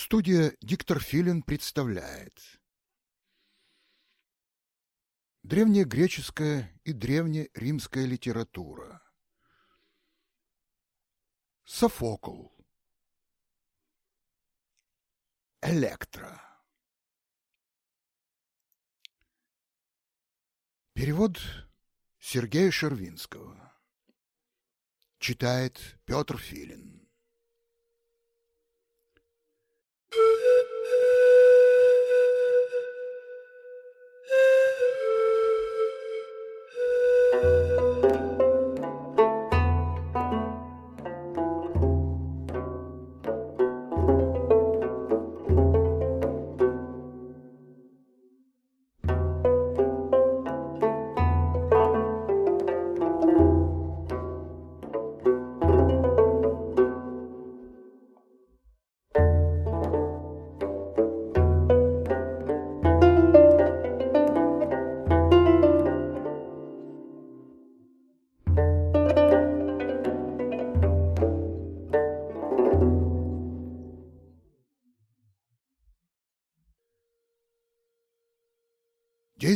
Студия «Диктор Филин» представляет. Древнегреческая и древнеримская литература. Софокл. Электро. Перевод Сергея Шервинского. Читает Петр Филин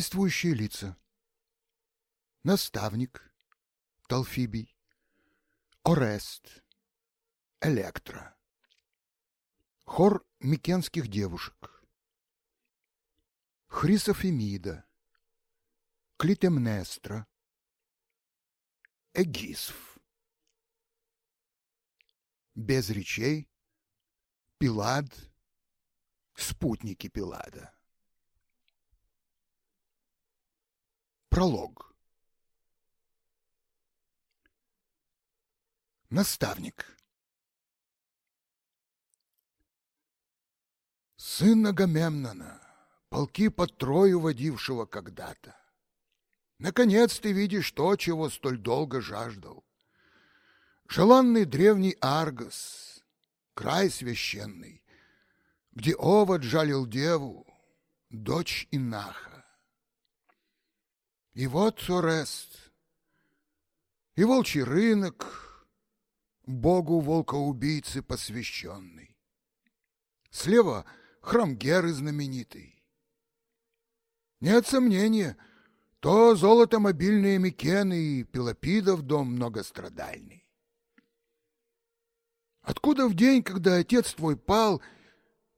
Действующие лица. Наставник, Талфибий, Орест, Электра. Хор микенских девушек. Хрисофемида, Клитемнестра, Эгисф. Без речей, Пилад, спутники Пилада. Пролог. Наставник. Сын Агамемнона, полки под Трою водившего когда-то. Наконец ты видишь то, чего столь долго жаждал. Желанный древний Аргос, край священный, где овод жалил деву, дочь Инаха. И вот Сорест, и волчий рынок, богу волкоубийцы посвященный. Слева храм Геры знаменитый. Нет сомнения, то золото мобильные Микены и Пелопидов дом многострадальный. Откуда в день, когда отец твой пал,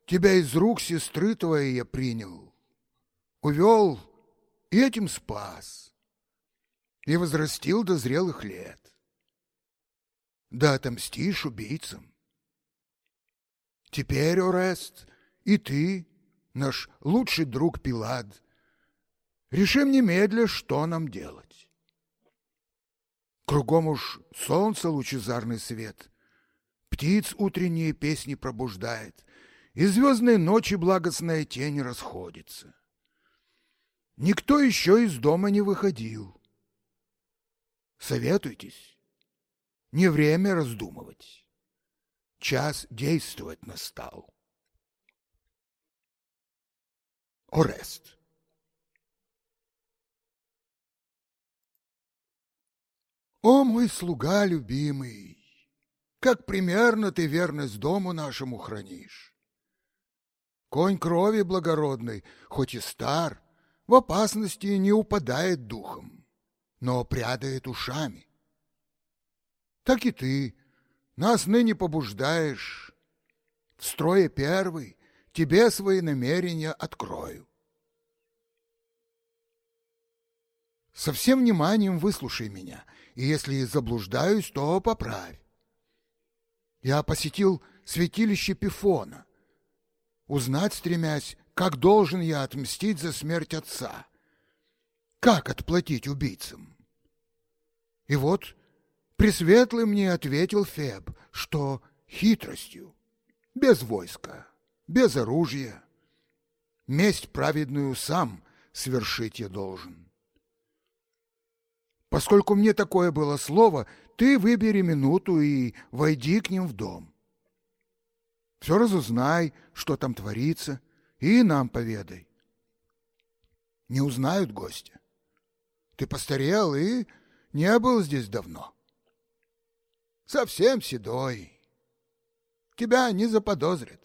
тебя из рук сестры твоей я принял, увел и этим спас, и возрастил до зрелых лет. Да отомстишь убийцам. Теперь, Орест, и ты, наш лучший друг Пилад, решим немедля, что нам делать. Кругом уж солнце лучезарный свет, птиц утренние песни пробуждает, и звездной ночи благостная тень расходится. Никто еще из дома не выходил. Советуйтесь. Не время раздумывать. Час действовать настал. Орест. О, мой слуга любимый, как примерно ты верность дому нашему хранишь. Конь крови благородный, хоть и стар, в опасности не упадает духом, но прядает ушами. Так и ты нас ныне побуждаешь. В строе первый тебе свои намерения открою. Со всем вниманием выслушай меня, и если заблуждаюсь, то поправь. Я посетил святилище Пифона, узнать стремясь, как должен я отмстить за смерть отца? Как отплатить убийцам? И вот Пресветлый мне ответил Феб, что хитростью, без войска, без оружия, месть праведную сам свершить я должен. Поскольку мне такое было слово, ты выбери минуту и войди к ним в дом. Все разузнай, что там творится, и нам поведай. Не узнают гостя. Ты постарел и не был здесь давно. Совсем седой. Тебя не заподозрят.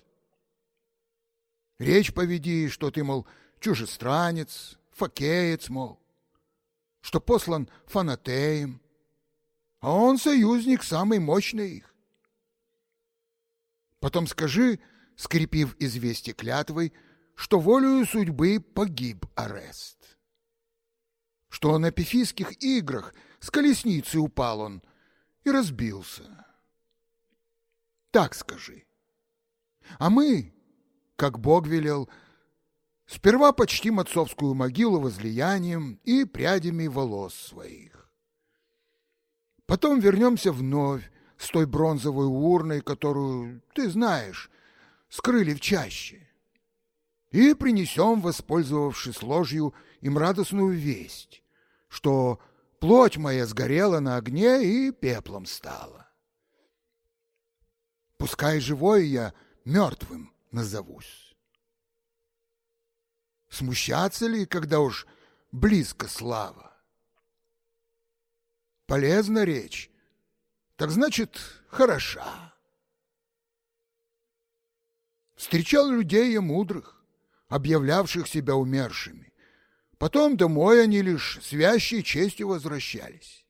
Речь поведи, что ты, мол, чужестранец, факеец, мол, что послан фанатеем, а он союзник самый мощный их. Потом скажи, скрепив известие клятвой, что волею судьбы погиб Арест. Что на пифийских играх с колесницы упал он и разбился. Так скажи. А мы, как Бог велел, сперва почтим отцовскую могилу возлиянием и прядями волос своих. Потом вернемся вновь с той бронзовой урной, которую, ты знаешь, скрыли в чаще, и принесем, воспользовавшись ложью, им радостную весть, что плоть моя сгорела на огне и пеплом стала. Пускай живой я мертвым назовусь. Смущаться ли, когда уж близко слава? Полезна речь, так значит, хороша. Встречал людей я мудрых, объявлявших себя умершими. Потом домой они лишь с вящей честью возвращались.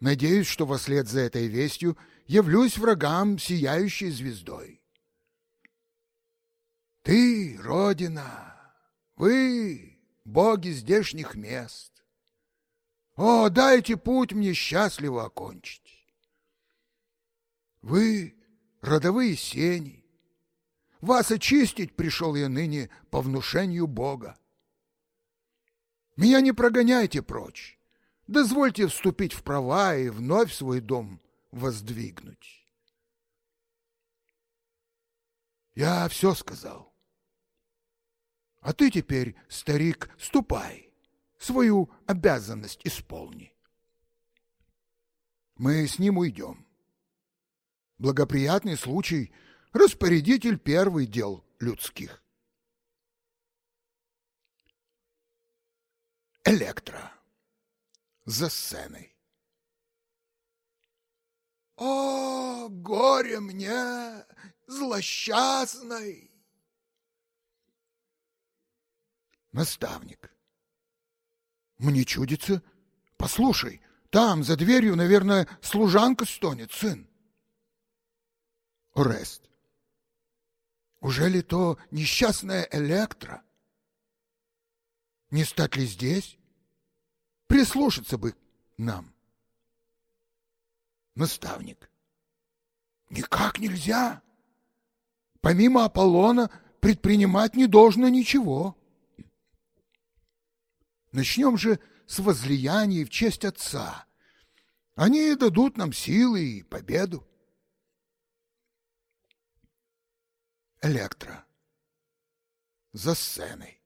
Надеюсь, что вслед за этой вестью явлюсь врагам сияющей звездой. Ты, Родина, вы, боги здешних мест, о, дайте путь мне счастливо окончить. Вы, родовые сени, вас очистить пришел я ныне по внушению Бога. Меня не прогоняйте прочь, дозвольте вступить в права и вновь свой дом воздвигнуть. Я все сказал. А ты теперь, старик, ступай свою обязанность исполни. Мы с ним уйдем. Благоприятный случай — распорядитель первый дел людских. Электро. За сценой. О, горе мне, злосчастный! Наставник. Мне чудится. Послушай, там, за дверью, наверное, служанка стонет, сын. Орест. Уже ли то несчастная Электра? Не стать ли здесь? Прислушаться бы нам. Наставник. Никак нельзя. Помимо Аполлона предпринимать не должно ничего. Начнем же с возлияний в честь Отца. Они дадут нам силы и победу. Электро. За сценой.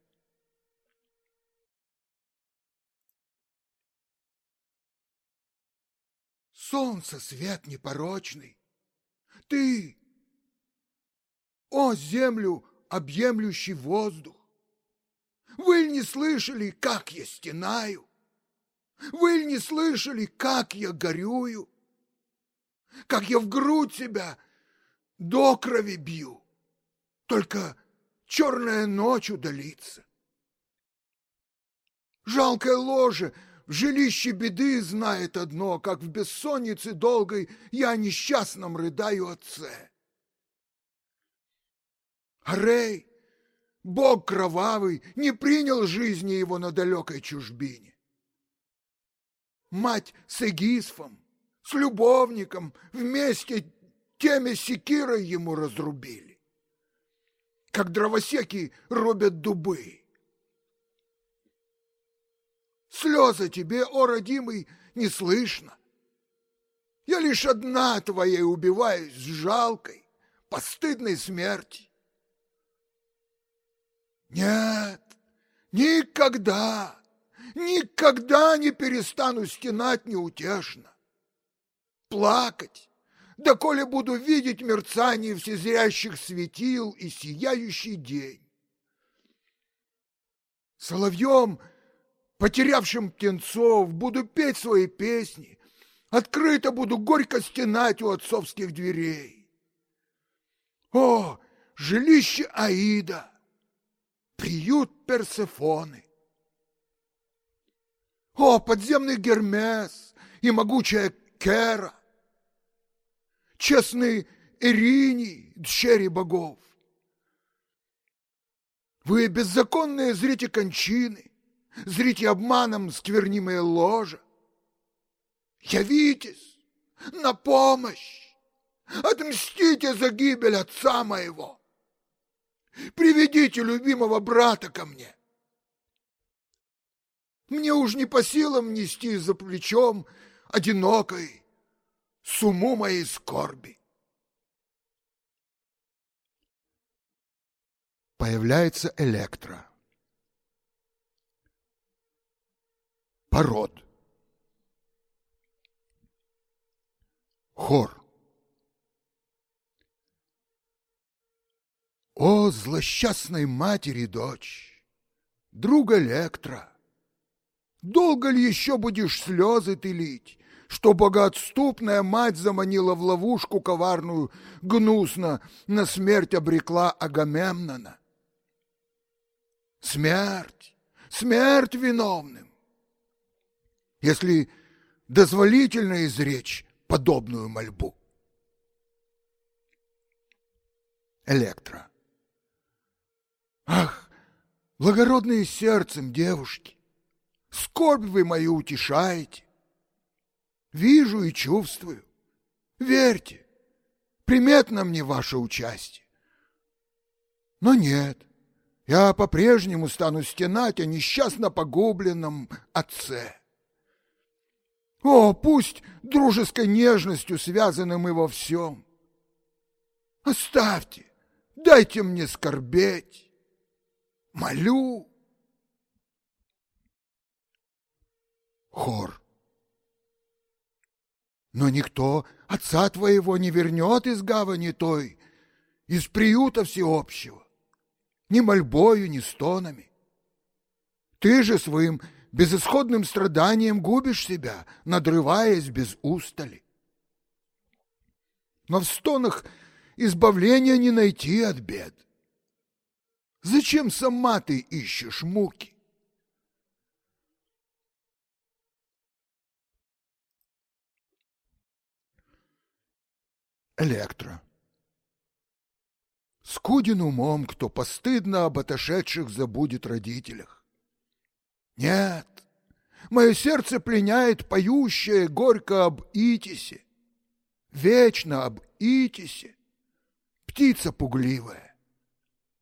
Солнце свет непорочный. Ты, о землю, объемлющий воздух, вы не слышали, как я стенаю? Вы не слышали, как я горюю? Как я в грудь себя до крови бью? Только черная ночь удалится. Жалкое ложе в жилище беды знает одно, как в бессоннице долгой я несчастном рыдаю отце. Арей, Бог кровавый не принял жизни его на далекой чужбине. Мать с Эгисфом, с любовником вместе теми секирой ему разрубили, как дровосеки рубят дубы. Слезы тебе, о родимый, не слышно. Я лишь одна твоей убиваюсь с жалкой, постыдной смерти. Нет, никогда, никогда не перестану стенать неутешно. Плакать, доколе буду видеть мерцание всезрящих светил и сияющий день. Соловьем, потерявшим птенцов, буду петь свои песни, открыто буду горько стенать у отцовских дверей. О, жилище Аида, приют Персефоны. О, подземный Гермес и могучая Кера, честный Ирини, дщери богов. Вы беззаконные зрите кончины, зрите обманом сквернимые ложа. Явитесь на помощь, отмстите за гибель отца моего. Приведите любимого брата ко мне. Мне уж не по силам нести за плечом одинокой суму моей скорби. Появляется электро. Пород. Хор. О, злосчастной матери дочь, друг Электра, долго ли еще будешь слезы ты лить, что богоотступная мать заманила в ловушку коварную, гнусно на смерть обрекла Агамемнона? Смерть, смерть виновным. Если дозволительно изречь подобную мольбу. Электро. Ах, благородные сердцем девушки, скорбь вы мою утешаете. Вижу и чувствую. Верьте, приметно мне ваше участие. Но нет, я по-прежнему стану стенать о несчастно погубленном отце. О, пусть дружеской нежностью связаны мы во всем. Оставьте, дайте мне скорбеть молю. Хор. Но никто отца твоего не вернет из гавани той, из приюта всеобщего, ни мольбою, ни стонами. Ты же своим безысходным страданием губишь себя, надрываясь без устали. Но в стонах избавления не найти от бед. Зачем сама ты ищешь муки? Электро. Скуден умом, кто постыдно об отошедших забудет родителях. Нет, мое сердце пленяет поющее горько об Итисе, вечно об Итисе, птица пугливая.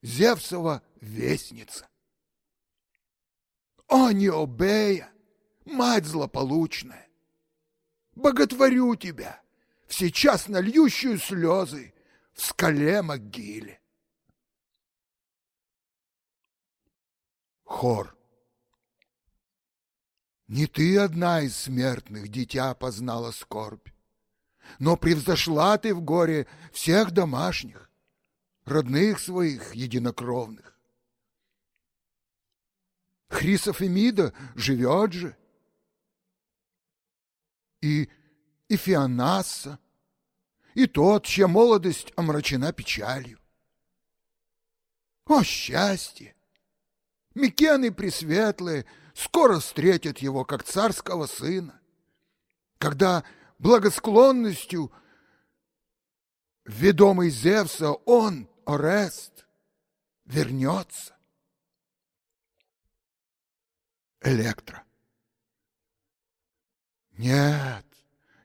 Зевсова вестница. О, Необея, мать злополучная, боготворю тебя, сейчас нальющую слезы в скале могиле. Хор. Не ты одна из смертных, дитя, познала скорбь, но превзошла ты в горе всех домашних родных своих единокровных. Хрисов Эмида живет же. И Ифианасса, и тот, чья молодость омрачена печалью. О, счастье! Микены пресветлые скоро встретят его, как царского сына, когда благосклонностью ведомый Зевса он Орест вернется. Электро. Нет,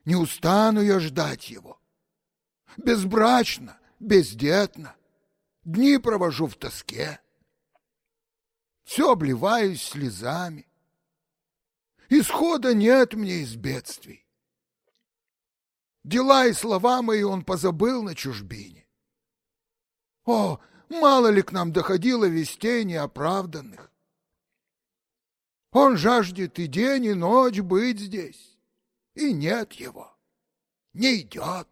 не устану я ждать его. Безбрачно, бездетно, дни провожу в тоске. Все обливаюсь слезами. Исхода нет мне из бедствий. Дела и слова мои он позабыл на чужбине. О, мало ли к нам доходило вестей неоправданных. Он жаждет и день, и ночь быть здесь, и нет его, не идет.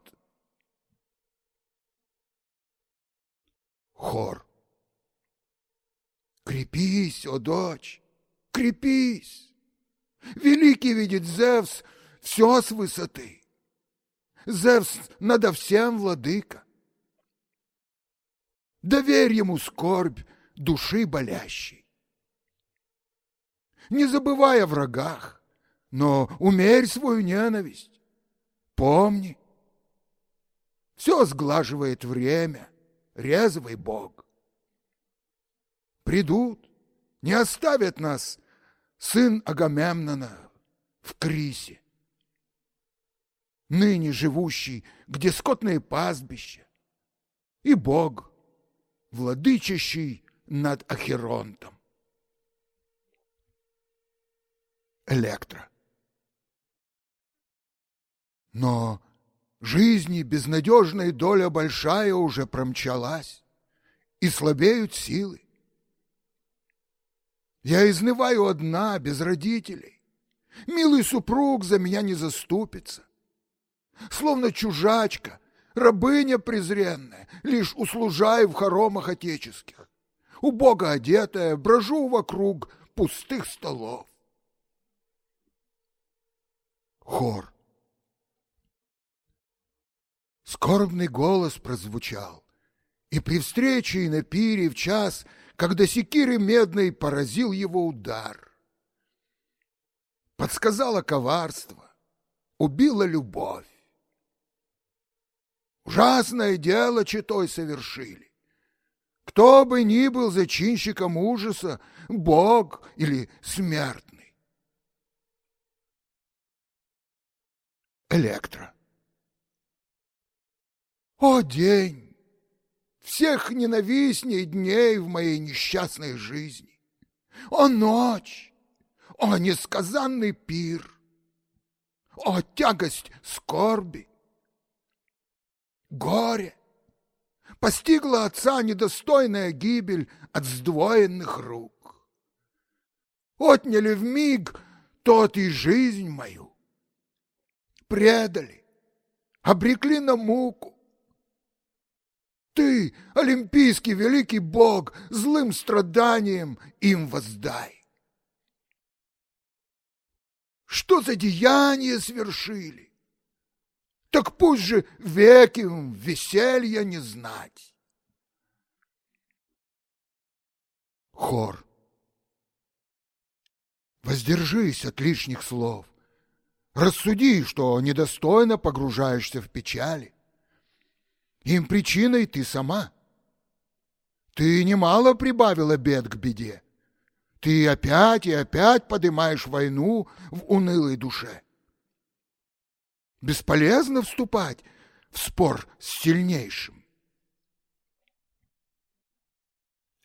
Хор. Крепись, о дочь, крепись. Великий видит Зевс все с высоты. Зевс надо всем владыка. доверь ему скорбь души болящей. Не забывай о врагах, но умерь свою ненависть. Помни, все сглаживает время, резвый Бог. Придут, не оставят нас сын Агамемнона в Крисе, ныне живущий, где скотные пастбища, и Бог, владычащий над Ахеронтом. Электро. Но жизни безнадежная доля большая уже промчалась, и слабеют силы. Я изнываю одна, без родителей. Милый супруг за меня не заступится. Словно чужачка, рабыня презренная, лишь услужаю в хоромах отеческих. Убого одетая, брожу вокруг пустых столов. Хор. Скорбный голос прозвучал, и при встрече и на пире в час, когда секиры медной поразил его удар. Подсказала коварство, убила любовь. Ужасное дело читой совершили. Кто бы ни был зачинщиком ужаса, Бог или смертный. Электро. О, день! Всех ненавистней дней в моей несчастной жизни! О, ночь! О, несказанный пир! О, тягость скорби! горе. Постигла отца недостойная гибель от сдвоенных рук. Отняли в миг тот и жизнь мою. Предали, обрекли на муку. Ты, олимпийский великий бог, злым страданием им воздай. Что за деяния свершили? так пусть же веки веселья не знать. Хор. Воздержись от лишних слов. Рассуди, что недостойно погружаешься в печали. Им причиной ты сама. Ты немало прибавила бед к беде. Ты опять и опять поднимаешь войну в унылой душе. Бесполезно вступать в спор с сильнейшим.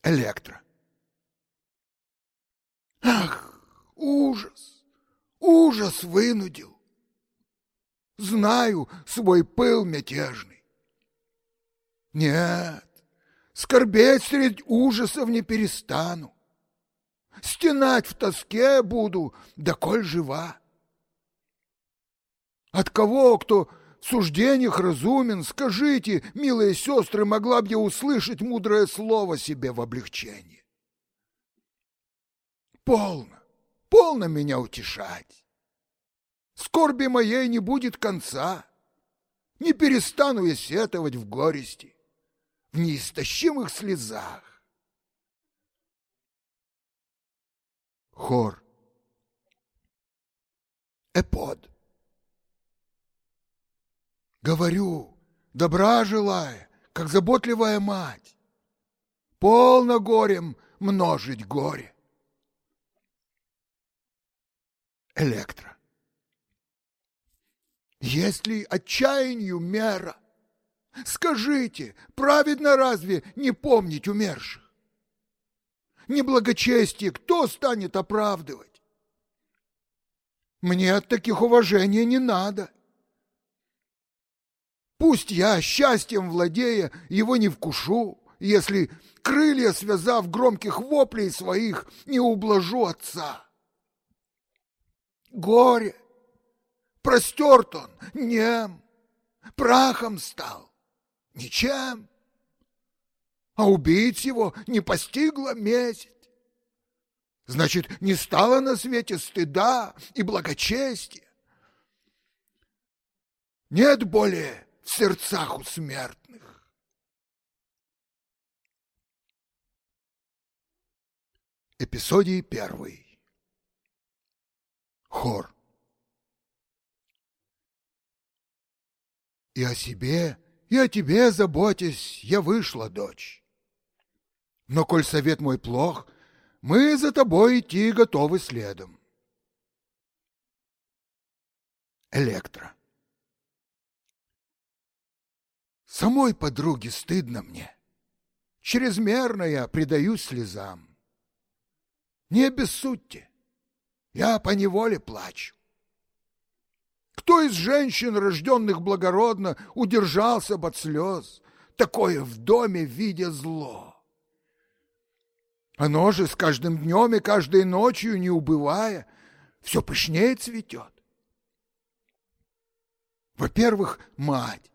Электро. Ах, ужас! Ужас вынудил. Знаю свой пыл мятежный. Нет, скорбеть среди ужасов не перестану. Стенать в тоске буду, доколь жива. От кого, кто в суждениях разумен, скажите, милые сестры, могла бы я услышать мудрое слово себе в облегчении? Полно, полно меня утешать. Скорби моей не будет конца. Не перестану я сетовать в горести, неистощимых слезах. Хор. Эпод. Говорю, добра желая, как заботливая мать. Полно горем множить горе. Электро. Есть ли отчаянию мера? Скажите, праведно разве не помнить умерших? Неблагочестие кто станет оправдывать? Мне от таких уважения не надо. Пусть я, счастьем владея, его не вкушу, если, крылья связав громких воплей своих, не ублажу отца. Горе! Простерт он, нем, прахом стал, Ничем. А убить его не постигла месть. Значит, не стало на свете стыда и благочестия. Нет более в сердцах у смертных. Эпизодий первый. Хор. И о себе и о тебе заботясь, я вышла, дочь. Но коль совет мой плох, мы за тобой идти готовы следом. Электро. Самой подруге стыдно мне. Чрезмерно я предаюсь слезам. Не обессудьте, я по неволе плачу. Кто из женщин, рожденных благородно, удержался от слез? Такое в доме видя зло. Оно же с каждым днем и каждой ночью, не убывая, все пышнее цветет. Во-первых, мать.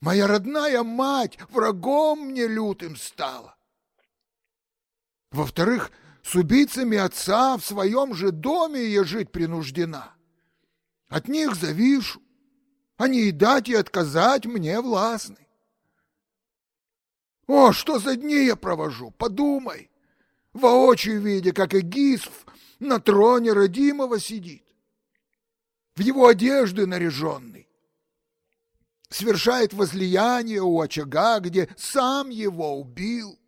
Моя родная мать врагом мне лютым стала. Во-вторых, с убийцами отца в своем же доме я жить принуждена. От них завишу, они и дать, и отказать мне властны. О, что за дни я провожу, подумай, воочию видя, как Эгисф на троне родимого сидит, в его одежды наряженный, совершает возлияние у очага, где сам его убил.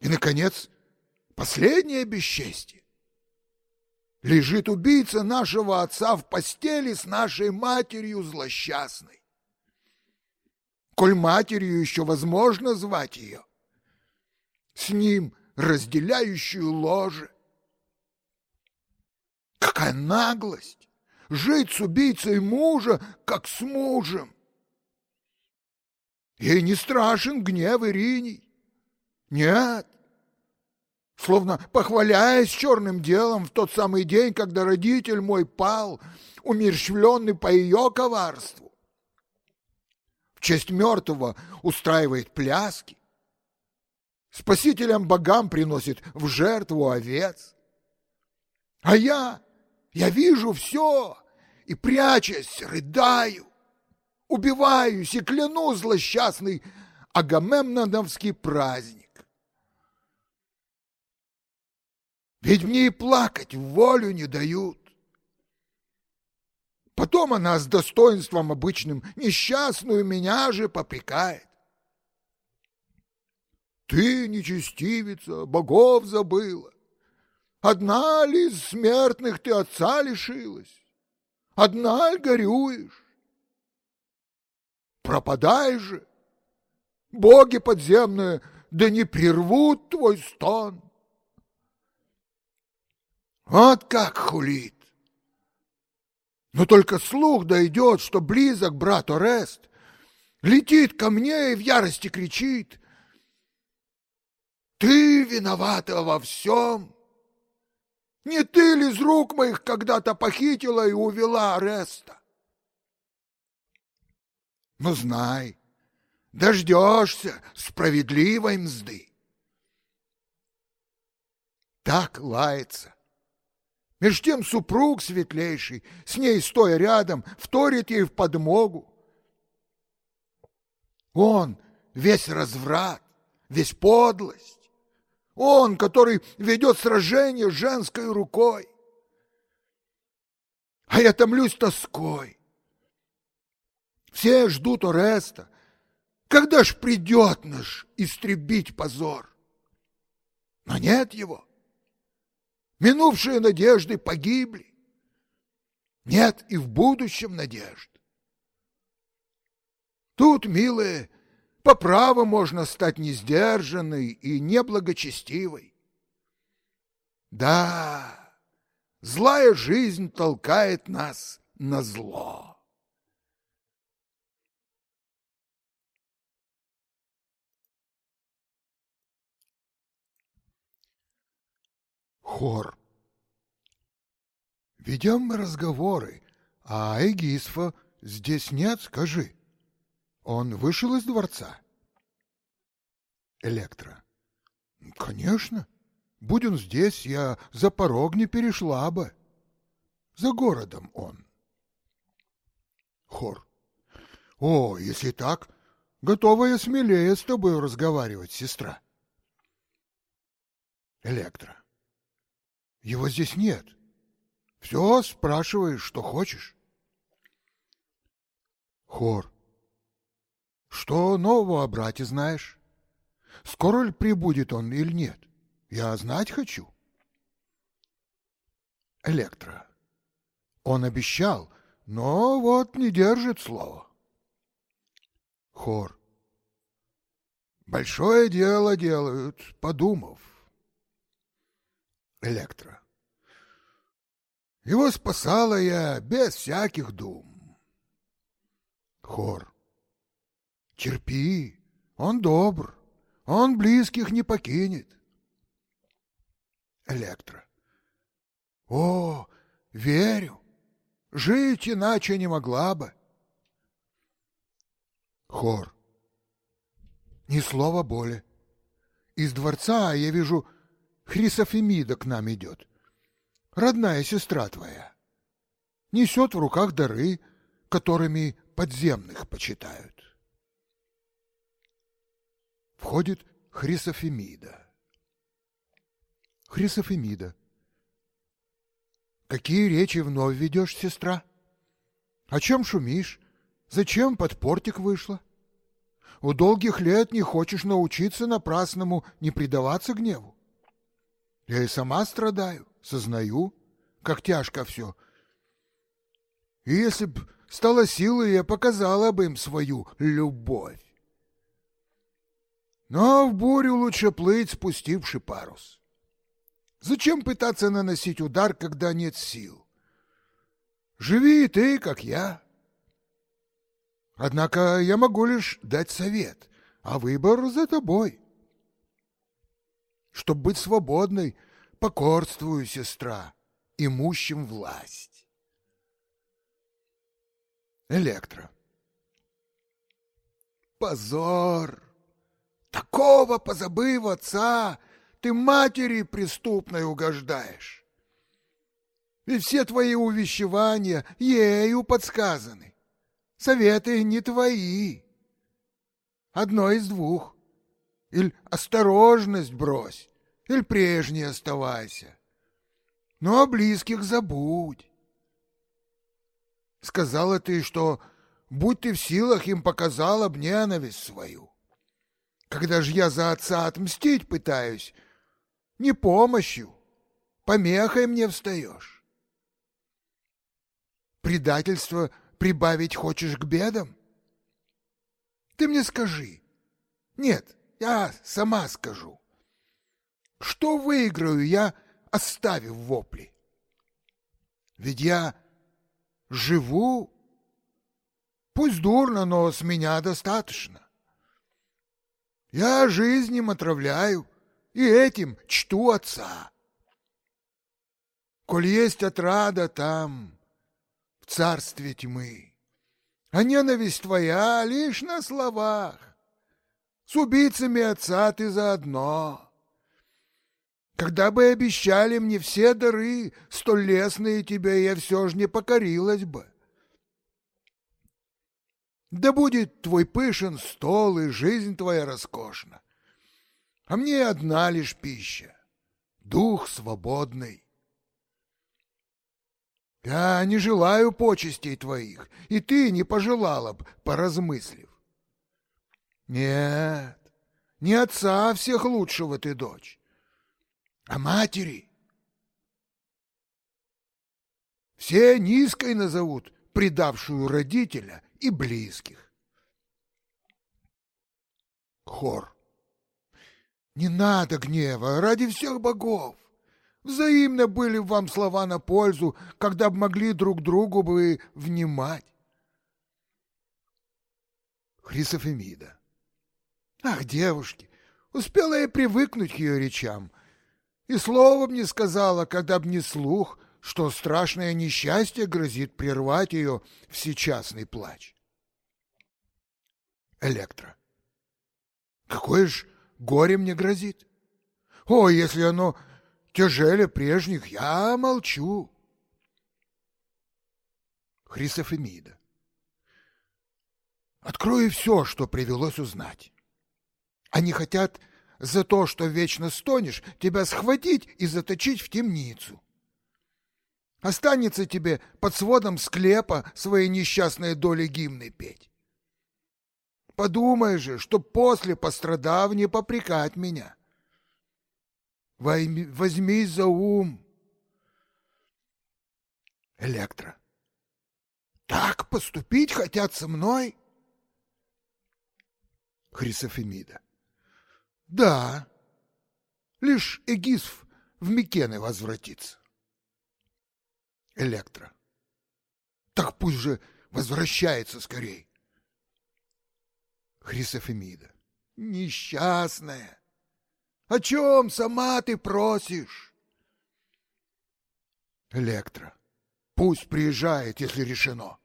И, наконец, последнее бесчестие. Лежит убийца нашего отца в постели с нашей матерью злосчастной. Коль матерью еще возможно звать ее, с ним разделяющую ложе. Какая наглость! Жить с убийцей мужа, как с мужем! Ей не страшен гнев Ириней. Нет. Словно похваляясь черным делом в тот самый день, когда родитель мой пал, умерщвленный по ее коварству. В честь мертвого устраивает пляски. Спасителям богам приносит в жертву овец. А я, я вижу все и, прячась, рыдаю, убиваюсь и кляну злосчастный Агамемноновский праздник. Ведь мне и плакать волю не дают. Потом она с достоинством обычным несчастную меня же попрекает. Ты, нечестивица, богов забыла. Одна ли из смертных ты отца лишилась? Одна ли горюешь? Пропадай же! Боги подземные, да не прервут твой стон. Вот как хулит! Но только слух дойдет, что близок брат Орест, летит ко мне и в ярости кричит. Ты виновата во всем. Не ты ли из рук моих когда-то похитила и увела Ореста? Но знай, дождешься справедливой мзды. Так лается Меж тем супруг светлейший, с ней стоя рядом, вторит ей в подмогу. Он весь разврат, весь подлость. Он, который ведет сражение женской рукой. А я томлюсь тоской. Все ждут Ореста. Когда ж придет наш истребить позор? Но нет его. Минувшие надежды погибли. Нет и в будущем надежд. Тут, милые, по праву можно стать несдержанной и неблагочестивой. Да, злая жизнь толкает нас на зло. Хор. Ведем мы разговоры, а Эгисфа здесь нет, скажи. Он вышел из дворца? Электро. Конечно. Будь он здесь, я за порог не перешла бы. За городом он. Хор. О, если так, готова я смелее с тобой разговаривать, сестра. Электро. Его здесь нет. Все спрашиваешь, что хочешь. Хор. Что нового о брате знаешь? Скоро ли прибудет он или нет? Я знать хочу. Электро. Он обещал, но вот не держит слова. Хор. Большое дело делают, подумав. Электро. Его спасала я без всяких дум. Хор. Терпи, он добр, он близких не покинет. Электро. О, верю, жить иначе не могла бы. Хор. Ни слова боли. Из дворца я вижу, Хрисофемида к нам идет. Родная сестра твоя. Несет в руках дары, которыми подземных почитают. Входит Хрисофемида. Хрисофемида. Какие речи вновь ведешь, сестра? О чем шумишь? Зачем под портик вышла? У долгих лет не хочешь научиться напрасному не предаваться гневу. Я и сама страдаю, сознаю, как тяжко все. И если б стала силой, я показала бы им свою любовь. Но в бурю лучше плыть, спустивши парус. Зачем пытаться наносить удар, когда нет сил? Живи и ты, как я. Однако я могу лишь дать совет, а выбор за тобой. Чтоб быть свободной, покорствую, сестра, имущим власть. Электро. Позор! Такого позабыв отца, ты матери преступной угождаешь. И все твои увещевания ею подсказаны. Советы не твои. Одно из двух. Или осторожность брось, или прежней оставайся. Но о близких забудь. Сказала ты, что будь ты в силах, им показала б ненависть свою. Когда же я за отца отмстить пытаюсь, не помощью, помехой мне встаешь. Предательство — прибавить хочешь к бедам? Ты мне скажи. Нет, я сама скажу. Что выиграю я, оставив вопли? Ведь я живу, пусть дурно, но с меня достаточно. Я жизнь отравляю, и этим чту отца. Коль есть отрада там, в царстве тьмы. А ненависть твоя лишь на словах. С убийцами отца ты заодно. Когда бы обещали мне все дары, столь лестные тебе, я все же не покорилась бы. Да будет твой пышен стол и жизнь твоя роскошна. А мне одна лишь пища — дух свободный. Я не желаю почестей твоих, и ты не пожелала б, поразмыслив. Нет, не отца всех лучшего ты дочь, а матери. Все низкой назовут предавшую родителя и близких. Хор. Не надо гнева ради всех богов. Взаимно были вам слова на пользу, когда б могли друг другу бы внимать. Хрисофемида. Ах, девушки, успела я привыкнуть к ее речам. И словом не сказала, когда б не слух, что страшное несчастье грозит прервать ее всечастный плач. Электро. Какое ж горе мне грозит? О, если оно тяжелее прежних, я молчу. Хрисофемида. Открою все, что привелось узнать. Они хотят за то, что вечно стонешь, тебя схватить и заточить в темницу. Останется тебе под сводом склепа свои несчастные доли гимны петь. Подумай же, что после пострадав не попрекать меня. Возьмись за ум. Электро. Так поступить хотят со мной? Хрисофемида. Да, лишь Эгисф в Микены возвратится. Электро. Так пусть же возвращается скорей. Хрисофемида. Несчастная. О чем сама ты просишь? Электро. Пусть приезжает, если решено.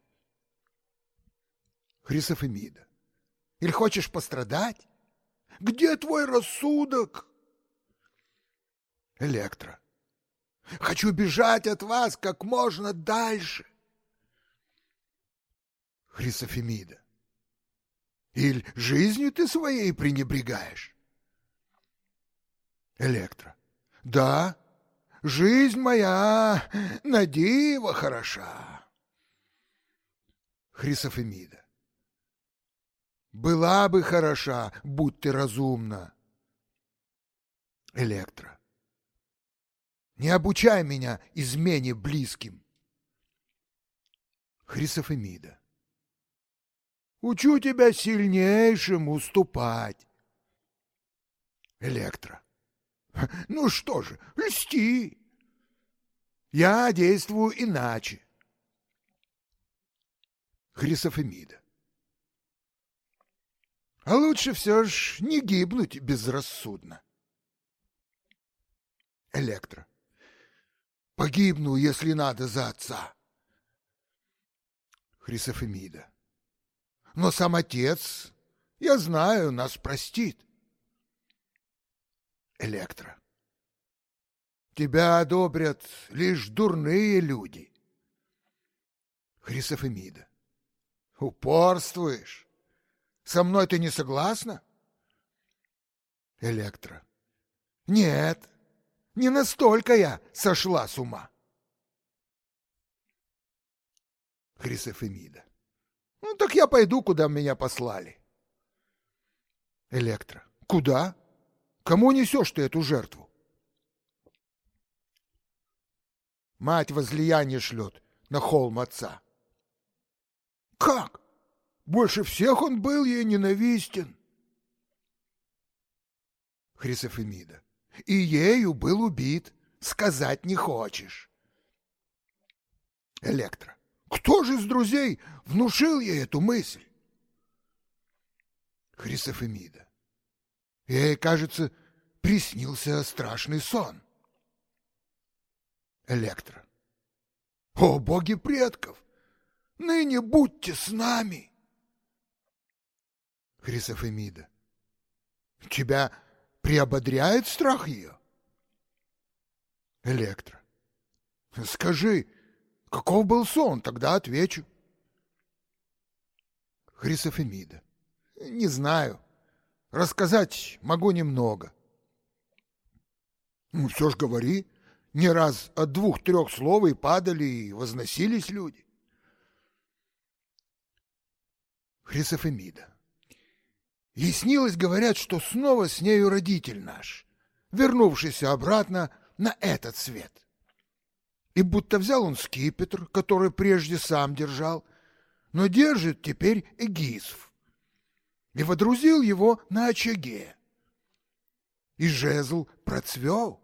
Хрисофемида. Или хочешь пострадать? Где твой рассудок? Электро. Хочу бежать от вас как можно дальше. Хрисофемида. Или жизнью ты своей пренебрегаешь? Электро. Да, жизнь моя на диво хороша. Хрисофемида. Была бы хороша, будь ты разумна. Электро. Не обучай меня измене близким. Хрисофемида. Учу тебя сильнейшим уступать. Электро. Ну что же, льсти. Я действую иначе. Хрисофемида. А лучше все ж не гибнуть безрассудно. Электро. Погибну, если надо, за отца. Хрисофемида. Но сам отец, я знаю, нас простит. Электро. Тебя одобрят лишь дурные люди. Хрисофемида. Упорствуешь. Со мной ты не согласна? Электро. Нет, не настолько я сошла с ума. Хрисофемида. Ну, так я пойду, куда меня послали. Электро. Куда? Кому несешь ты эту жертву? Мать возлияние шлет на холм отца. Как? Больше всех он был ей ненавистен. Хрисофемида. И ею был убит. Сказать не хочешь. Электро. Кто же из друзей внушил ей эту мысль? Хрисофемида. Ей, кажется, приснился страшный сон. Электро. О, боги предков! Ныне будьте с нами! Хрисофемида. Тебя приободряет страх ее? Электро. Скажи, каков был сон, тогда отвечу. Хрисофемида. Не знаю. Рассказать могу немного. Ну, все ж говори. Не раз от двух-трех слов и падали, и возносились люди. Хрисофемида. Ей снилось, говорят, что снова с нею родитель наш, вернувшийся обратно на этот свет. И будто взял он скипетр, который прежде сам держал, но держит теперь Эгисф и водрузил его на очаге. И жезл процвел,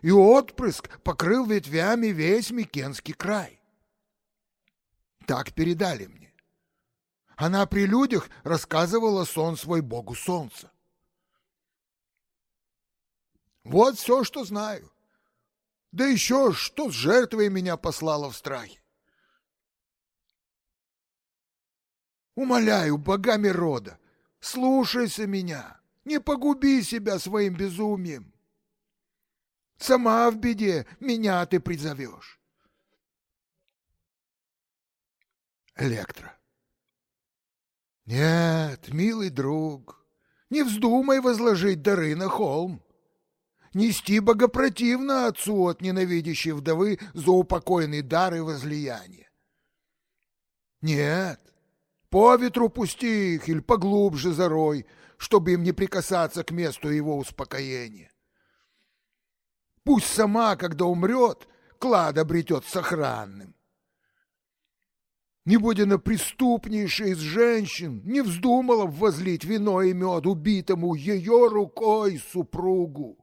и отпрыск покрыл ветвями весь Микенский край. Так передали мне. Она при людях рассказывала сон свой богу солнца. Вот все, что знаю. Да еще что с жертвой меня послала в страхе. Умоляю, богами рода, слушайся меня, не погуби себя своим безумием. Сама в беде меня ты призовешь. Электро. Нет, милый друг, не вздумай возложить дары на холм. Нести богопротивно отцу от ненавидящей вдовы за упокойный дар и возлияние. Нет, по ветру пусти их или поглубже зарой, чтобы им не прикасаться к месту его успокоения. Пусть сама, когда умрет, клад обретет сохранным. Не будь она преступнейшей из женщин, не вздумала возлить вино и мед убитому ее рукой супругу.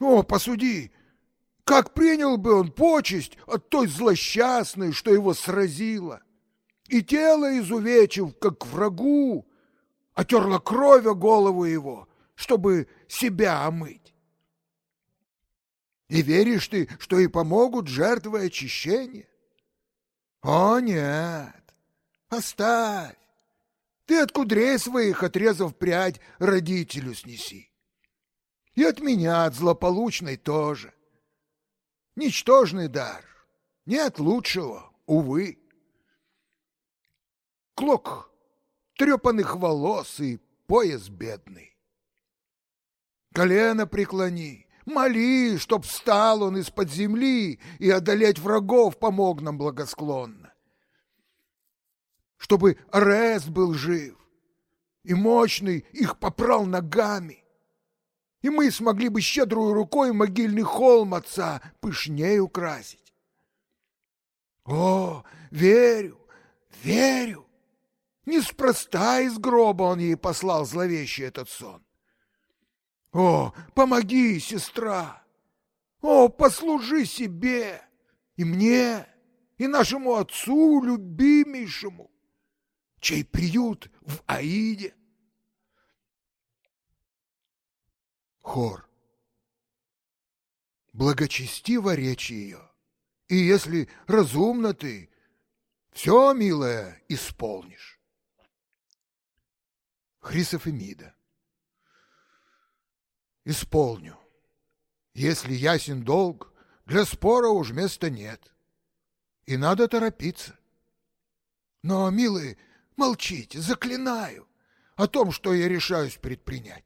О, посуди, как принял бы он почесть от той злосчастной, что его сразила, и тело изувечив, как врагу, отерла кровь о голову его, чтобы себя омыть. И веришь ты, что и помогут жертвы очищения? О, нет, оставь. Ты от кудрей своих, отрезав прядь, родителю снеси. И от меня, от злополучной тоже. Ничтожный дар, нет лучшего, увы. Клок трепанных волос и пояс бедный. Колено преклони, Моли, чтоб встал он из-под земли и одолеть врагов помог нам благосклонно. Чтобы Арест был жив, и мощный их попрал ногами, и мы смогли бы щедрую рукой могильный холм отца пышней украсить. О, верю, верю! Неспроста из гроба он ей послал зловещий этот сон. О, помоги, сестра! О, послужи себе и мне, и нашему отцу любимейшему, чей приют в Аиде. Хор. Благочестиво речь ее, и если разумно ты, все, милая, исполнишь. Хрисов Эмида исполню. Если ясен долг, для спора уж места нет. И надо торопиться. Но, милые, молчите, заклинаю о том, что я решаюсь предпринять.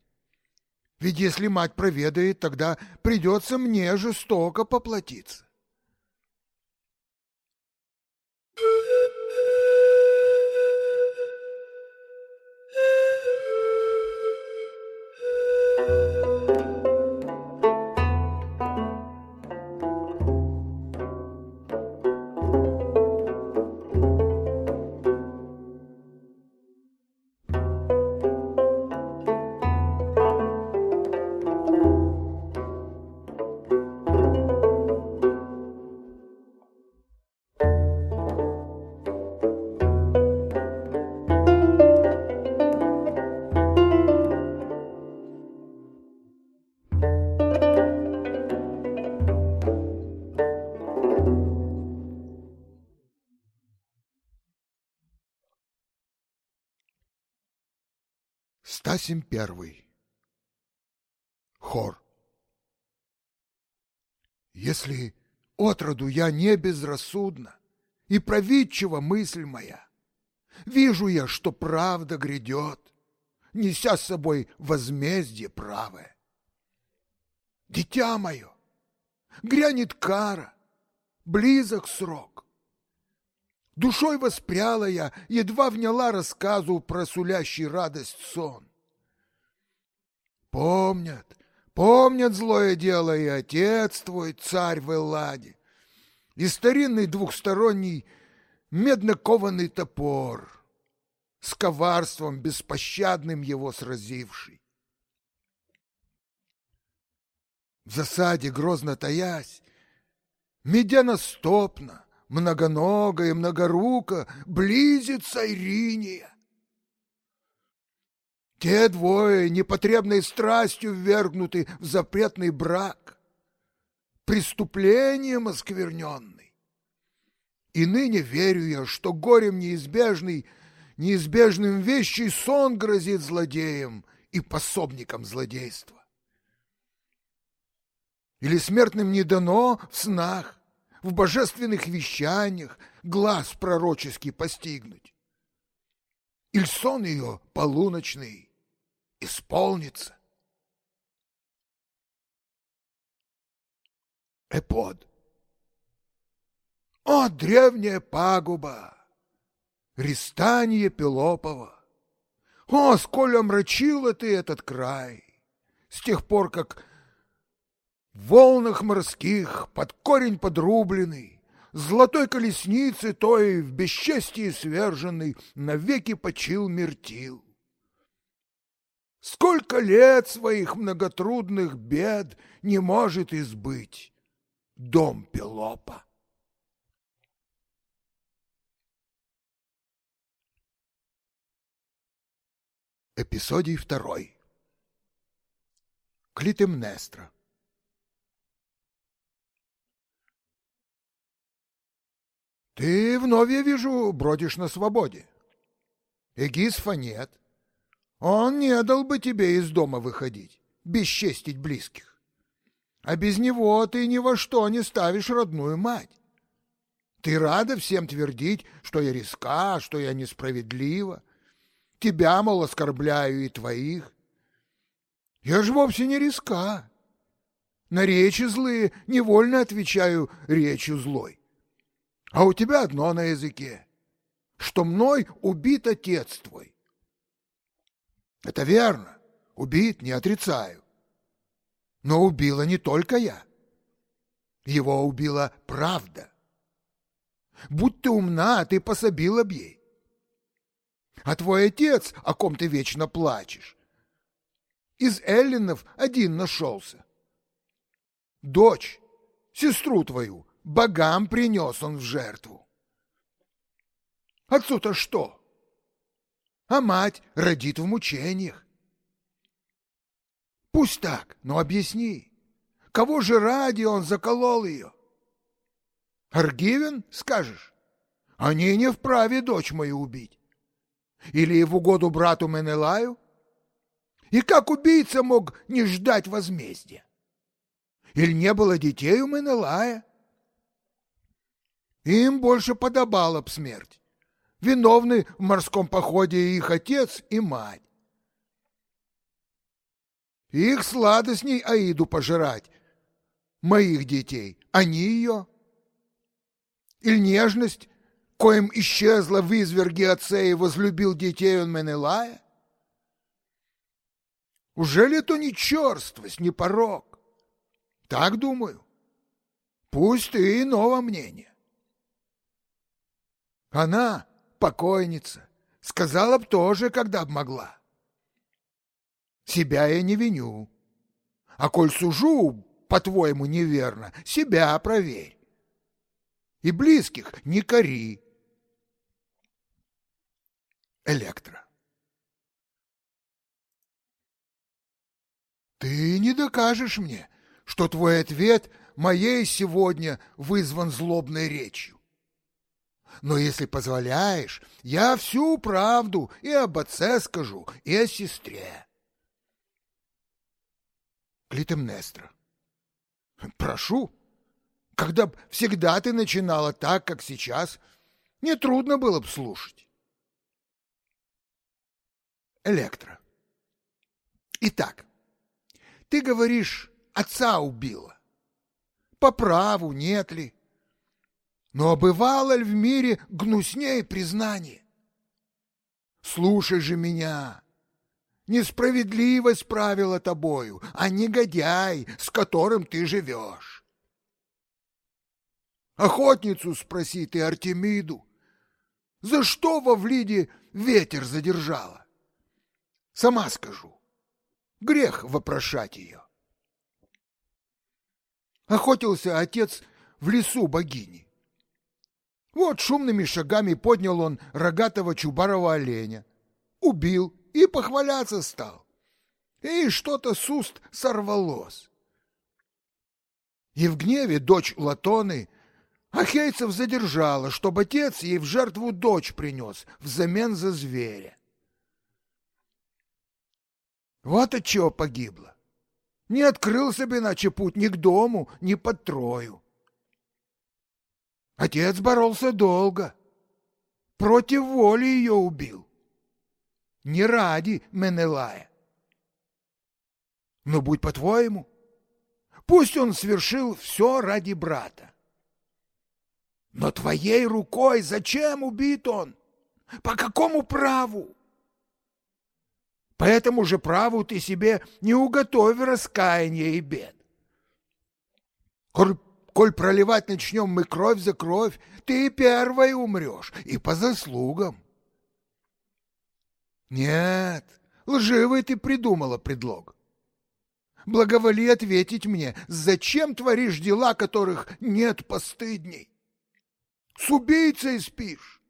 Ведь если мать проведает, тогда придется мне жестоко поплатиться. Стасим первый. Хор. Если отроду я не безрассудна, и провидчива мысль моя, вижу я, что правда грядет, неся с собой возмездие правое. Дитя мое, грянет кара, близок срок. Душой воспряла я, едва вняла рассказу про сулящий радость сон. Помнят, помнят злое дело и отец твой, царь в Элладе, и старинный двухсторонний медно-кованый топор, с коварством беспощадным его сразивший. В засаде грозно таясь, медяно-стопно, многонога и многоруко близится Ириния. Те двое непотребной страстью ввергнуты в запретный брак, преступлением оскверненный. И ныне верю я, что горем неизбежный, неизбежным вещий сон грозит злодеям и пособникам злодейства. Или смертным не дано в снах, в божественных вещаниях глаз пророческий постигнуть. Иль сон ее полуночный исполнится. Эпод. О, древняя пагуба! Ристанье Пелопова! О, сколь омрачила ты этот край! С тех пор, как в волнах морских под корень подрубленный, Золотой колесницы той в бесчестии сверженный Навеки почил мертил. Сколько лет своих многотрудных бед Не может избыть дом Пелопа. Эпизодий второй. Клитемнестра. Ты вновь, я вижу, бродишь на свободе. Эгисфа нет. Он не дал бы тебе из дома выходить, бесчестить близких. А без него ты ни во что не ставишь родную мать. Ты рада всем твердить, что я риска, что я несправедлива. Тебя, мол, оскорбляю и твоих. Я ж вовсе не риска. На речи злые невольно отвечаю речью злой. А у тебя одно на языке, что мной убит отец твой. Это верно, убит, не отрицаю. Но убила не только я. Его убила правда. Будь ты умна, ты пособила б ей. А твой отец, о ком ты вечно плачешь, из эллинов один нашелся. Дочь, сестру твою, богам принес он в жертву. Отцу-то что? А мать родит в мучениях. Пусть так, но объясни, кого же ради он заколол ее? Аргивен, скажешь? Они не вправе дочь мою убить. Или в угоду брату Менелаю? И как убийца мог не ждать возмездия? Или не было детей у Менелая? Им больше подобала б смерть. Виновны в морском походе их отец и мать. Их сладостней Аиду пожирать, моих детей, они ее. Или нежность, коим исчезла в изверге отца и возлюбил детей он Менелая? Уже ли это не черствость, не порог? Так думаю. Пусть ты иного мнения. Она, покойница, сказала б тоже, когда б могла. Себя я не виню. А коль сужу, по-твоему, неверно, себя проверь. И близких не кори. Электро. Ты не докажешь мне, что твой ответ моей сегодня вызван злобной речью. Но если позволяешь, я всю правду и об отце скажу, и о сестре. Клитемнестра. Прошу. Когда б всегда ты начинала так, как сейчас, не трудно было б слушать. Электро. Итак, ты говоришь, отца убила. По праву, нет ли? Но бывало ли в мире гнуснее признание? Слушай же меня, Несправедливость правила тобою, а негодяй, с которым ты живешь. Охотницу спроси ты Артемиду, за что во Влиде ветер задержала? Сама скажу, грех вопрошать ее. Охотился отец в лесу богини. Вот шумными шагами поднял он рогатого чубарого оленя, убил и похваляться стал. И что-то с уст сорвалось. Гневе дочь Латоны Ахейцев задержала, чтобы отец ей в жертву дочь принес взамен за зверя. Вот от чего погибла. Не открыл себе иначе путь ни к дому, ни под Трою. Отец боролся долго, против воли ее убил не ради Менелая. Но будь по-твоему, пусть он свершил все ради брата. Но твоей рукой зачем убит он? По какому праву? По этому же праву ты себе не уготови раскаяния и бед. Коль, коль проливать начнем мы кровь за кровь, ты и первой умрешь, и по заслугам. Нет, лживый ты придумала предлог. Благоволи ответить мне, зачем творишь дела, которых нет постыдней? С убийцей спишь?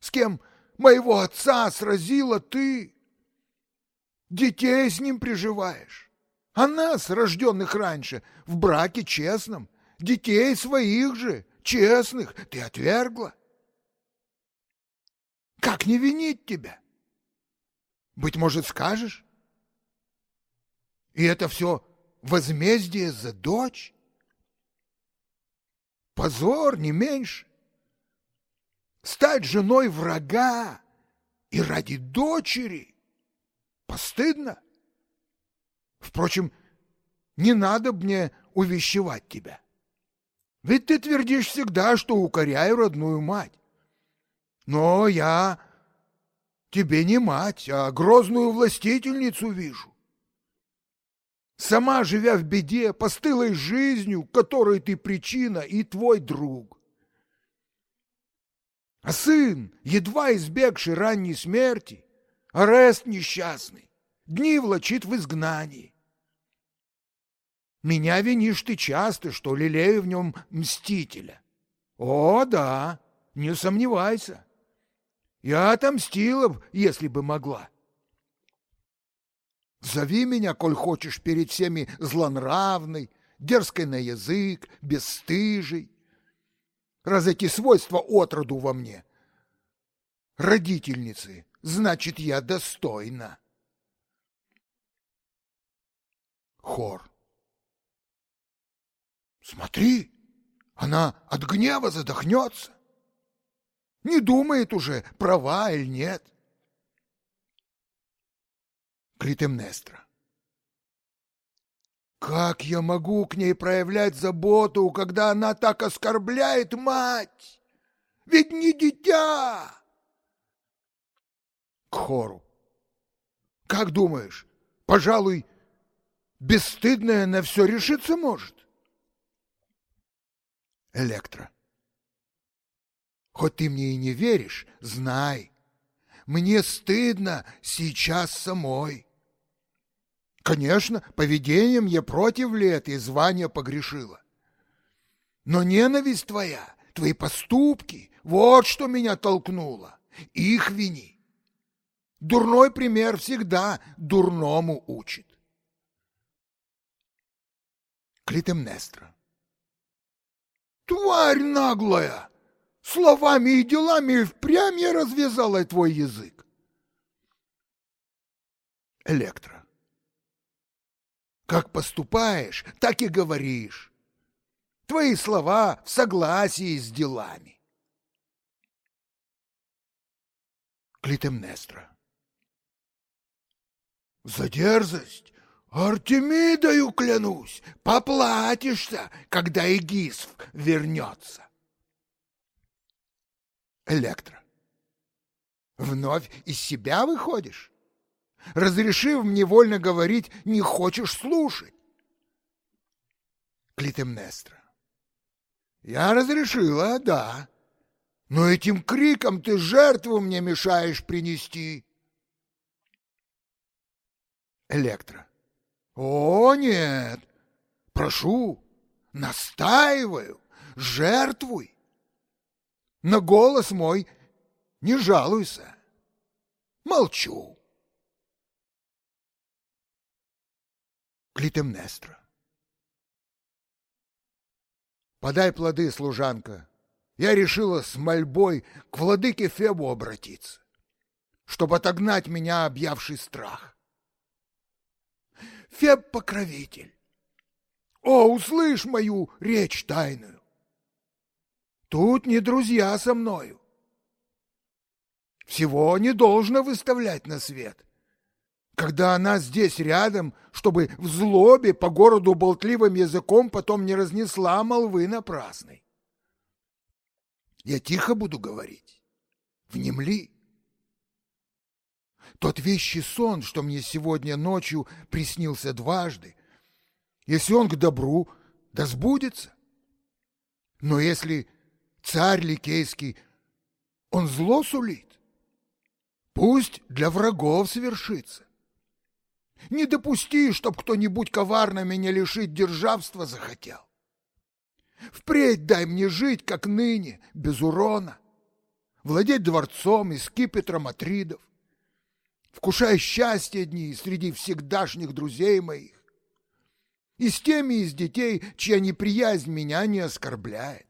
С кем моего отца сразила ты? Детей с ним приживаешь? А нас, рожденных раньше, в браке честном, детей своих же, честных, ты отвергла? Как не винить тебя? Быть может, скажешь? И это все возмездие за дочь? Позор, не меньше. Стать женой врага и ради дочери постыдно. Впрочем, не надо мне увещевать тебя. Ведь ты твердишь всегда, что укоряю родную мать. Но я тебе не мать, а грозную властительницу вижу. Сама, живя в беде, постылой жизнью, которой ты причина и твой друг. А сын, едва избегший ранней смерти, арест несчастный, дни влачит в изгнании. Меня винишь ты часто, что лелею в нем мстителя. О, да, не сомневайся. Я отомстила б, если бы могла. Зови меня, коль хочешь, перед всеми злонравный, дерзкой на язык, бесстыжий. Раз эти свойства отроду во мне. Родительницы, значит, я достойна. Хор. Смотри, она от гнева задохнется. Не думает уже, права или нет. Клитемнестра. Как я могу к ней проявлять заботу, когда она так оскорбляет мать? Ведь не дитя! К хору. Как думаешь, пожалуй, бесстыдная на все решиться может? Электро. Хоть ты мне и не веришь, знай, мне стыдно сейчас самой. Конечно, поведением я против лет и звания погрешила. Но ненависть твоя, твои поступки, вот что меня толкнуло. Их вини. Дурной пример всегда дурному учит. Клитемнестра. Тварь наглая! Словами и делами впрямь я развязала твой язык. Электро. Как поступаешь, так и говоришь. Твои слова в согласии с делами. Клитемнестра. За дерзость Артемидою клянусь, поплатишься, когда Эгисф вернется. Электро. Вновь из себя выходишь? разрешив мне вольно говорить, не хочешь слушать. Клитемнестра. Я разрешила, да. Но этим криком ты жертву мне мешаешь принести. Электро. О, нет. Прошу, настаиваю, жертвуй. На голос мой не жалуйся. Молчу. Клитемнестра. Подай плоды, служанка. Я решила с мольбой к владыке Фебу обратиться, чтобы отогнать меня объявший страх. Феб — покровитель. О, услышь мою речь тайную. Тут не друзья со мною. всего не должно выставлять на свет. Когда она здесь рядом, чтобы в злобе по городу болтливым языком потом не разнесла молвы напрасной. Я тихо буду говорить. Внемли. Тот вещий сон, что мне сегодня ночью приснился дважды, если он к добру, да сбудется. Но если царь Ликейский, он зло сулит, пусть для врагов свершится. Не допусти, чтоб кто-нибудь коварно меня лишить державства захотел. Впредь дай мне жить, как ныне, без урона, владеть дворцом и скипетром Атридов, вкушая счастье дни среди всегдашних друзей моих, и с теми из детей, чья неприязнь меня не оскорбляет.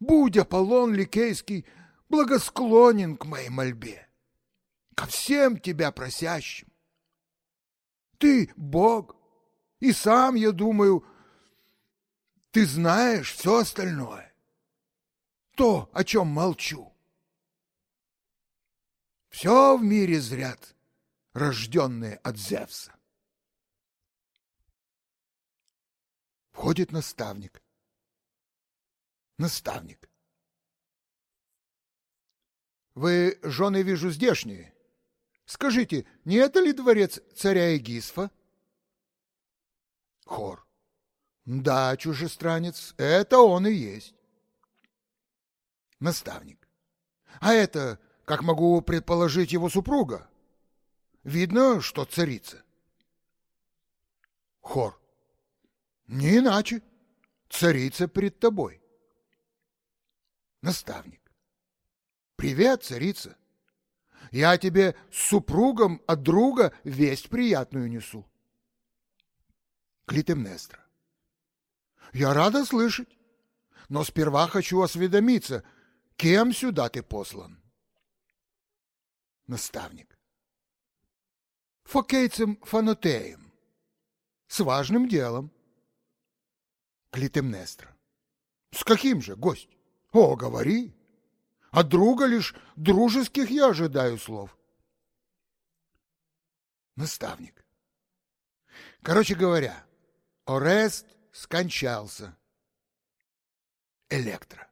Будь Аполлон Ликейский благосклонен к моей мольбе, ко всем тебя просящим. Ты — Бог, и сам, я думаю, ты знаешь все остальное. То, о чем молчу. Все в мире зрят, рожденные от Зевса. Входит наставник. Наставник. Вы, жены, вижу, здешние. Скажите, не это ли дворец царя Эгисфа? Хор. Да, чужестранец, это он и есть. Наставник. А это, как могу предположить, его супруга? Видно, что царица. Хор. Не иначе. Царица перед тобой. Наставник. Привет, царица. Я тебе с супругом от друга весть приятную несу. Клитемнестра. Я рада слышать, но сперва хочу осведомиться, кем сюда ты послан? Наставник. Фокейцем Фанотеем. С важным делом. Клитемнестра. С каким же, гость? О, говори. От друга лишь дружеских я ожидаю слов. Наставник. Короче говоря, Орест скончался. Электро.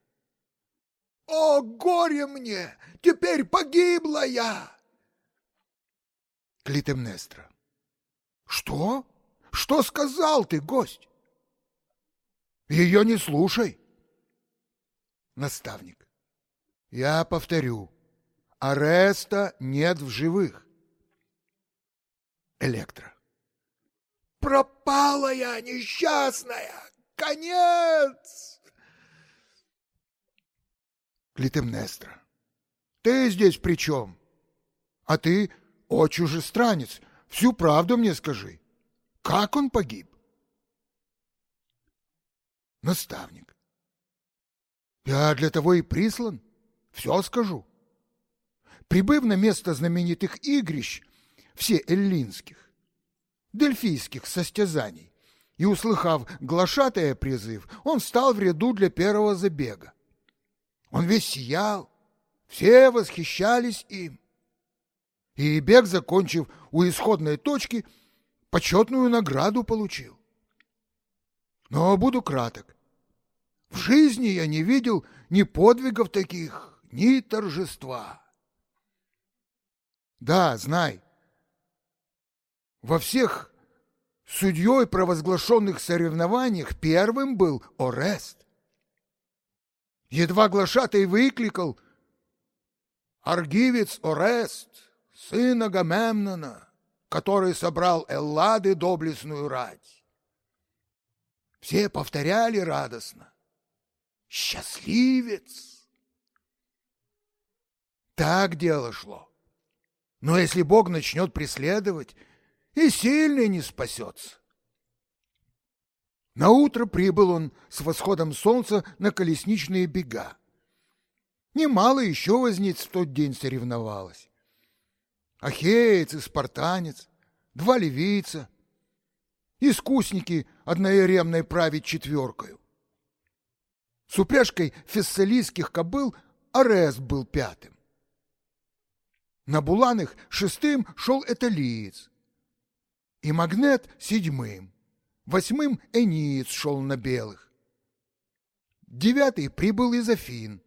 О, горе мне! Теперь погибла я! Клитемнестра. Что? Что сказал ты, гость? Ее не слушай. Наставник. Я повторю. Ареста нет в живых. Электро. Пропала я, несчастная! Конец! Клитемнестра. Ты здесь при чем? А ты, о чужестранец, всю правду мне скажи. Как он погиб? Наставник. Я для того и прислан. Все скажу. Прибыв на место знаменитых игрищ, все эллинских, дельфийских состязаний, и, услыхав глашатая призыв, он встал в ряду для первого забега. Он весь сиял, все восхищались им. И бег, закончив у исходной точки, почетную награду получил. Но буду краток. В жизни я не видел ни подвигов таких, ни торжества. Да, знай, во всех судьей провозглашенных соревнованиях первым был Орест. Едва глашатый выкликал «Аргивец Орест, сын Агамемнона, который собрал Эллады доблестную рать». Все повторяли радостно «Счастливец!» Так дело шло. Но если Бог начнет преследовать, и сильный не спасется. На утро прибыл он с восходом солнца на колесничные бега. Немало еще возниц в тот день соревновалось. Ахеец и спартанец, два ливийца, искусники одноеремной править четверкою. С упряжкой фессалийских кобыл Арест был пятым. На буланых шестым шел Эталиец, и Магнет седьмым, восьмым Эниец шел на белых. Девятый прибыл из Афин,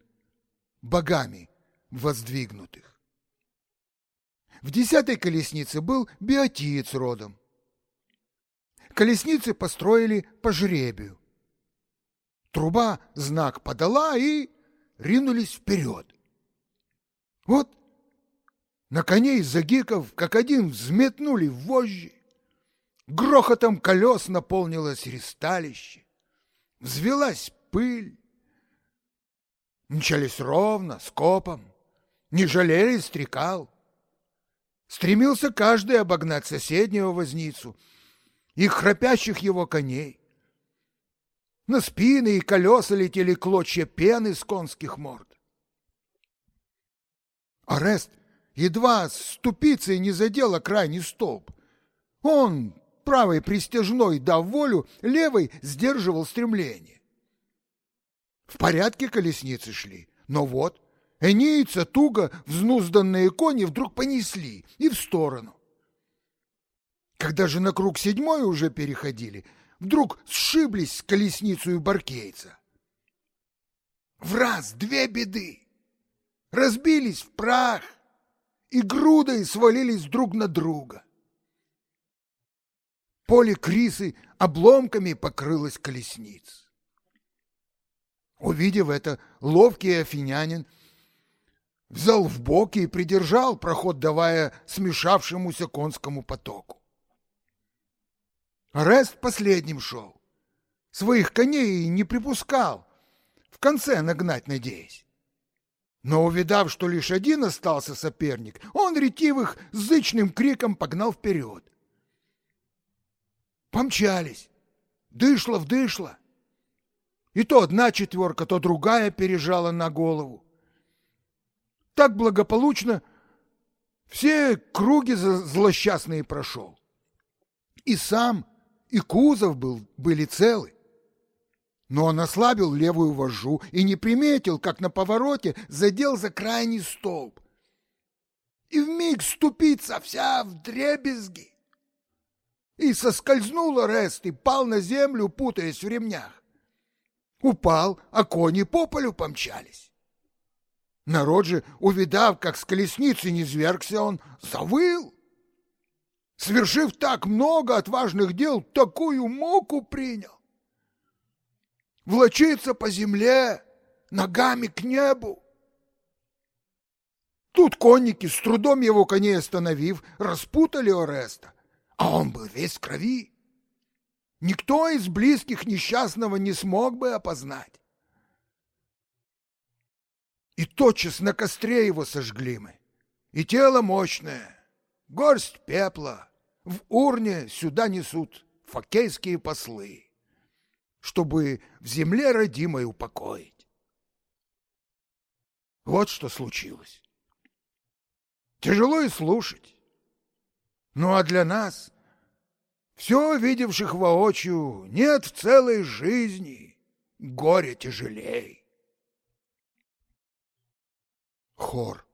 богами воздвигнутых. В десятой колеснице был Биотиец родом. Колесницы построили по жребию. Труба знак подала и ринулись вперед. Вот на коней загиков, как один, взметнули вожжи. Грохотом колес наполнилось ристалище. Взвелась пыль. Мчались ровно, скопом, не жалели стрекал. Стремился каждый обогнать соседнего возницу и храпящих его коней. На спины и колеса летели клочья пены с конских морд. Арест едва ступицей не задела крайний столб. Он, правой пристежной, дав волю, левой сдерживал стремление. В порядке колесницы шли, но вот энейца туго взнузданные кони вдруг понесли и в сторону. Когда же на круг седьмой уже переходили, вдруг сшиблись с колесницей баркейца. В раз две беды. Разбились в прах и грудой свалились друг на друга. Поле Крисы обломками покрылось колесниц. Увидев это, ловкий афинянин взял в боки и придержал проход, давая смешавшемуся конскому потоку. Рест последним шел. Своих коней не припускал, в конце нагнать надеясь. Но, увидав, что лишь один остался соперник, он ретивых зычным криком погнал вперед. Помчались, дышло в дышло. И то одна четверка, то другая пережала на голову. Так благополучно все круги злосчастные прошел. И сам и кузов был, были целы. Но он ослабил левую вожжу и не приметил, как на повороте задел за крайний столб. И вмиг ступица вся в дребезги. И соскользнул Рест и пал на землю, путаясь в ремнях. Упал, а кони по полю помчались. Народ же, увидав, как с колесницы не звергся он, завыл свершив так много отважных дел, такую муку принял. Влочиться по земле, ногами к небу. Тут конники, с трудом его коней остановив, распутали Ореста, а он был весь в крови. Никто из близких несчастного не смог бы опознать. И тотчас на костре его сожгли мы, и тело мощное, горсть пепла, в урне сюда несут факейские послы, чтобы в земле родимой упокоить. Вот что случилось. Тяжело и слушать. Ну а для нас, все видевших воочию, нет в целой жизни горе тяжелей. Хор.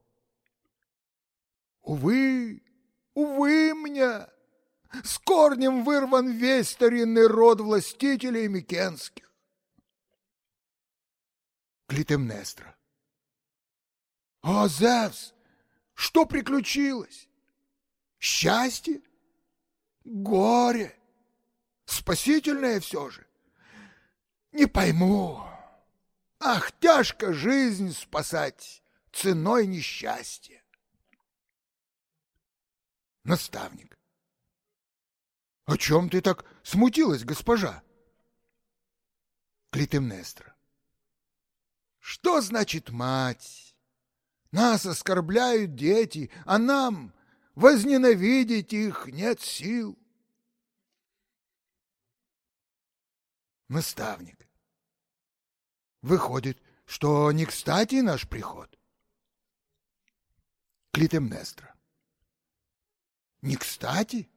Увы, увы мне, с корнем вырван весь старинный род властителей Микенских. Клитемнестра. О, Зевс, что приключилось? Счастье? Горе? Спасительное все же? Не пойму. Ах, тяжко жизнь спасать ценой несчастья. Наставник. О чем ты так смутилась, госпожа? Клитемнестра. Что значит мать? Нас оскорбляют дети, а нам возненавидеть их нет сил. Наставник. Выходит, что не кстати наш приход. Клитемнестра. Не кстати?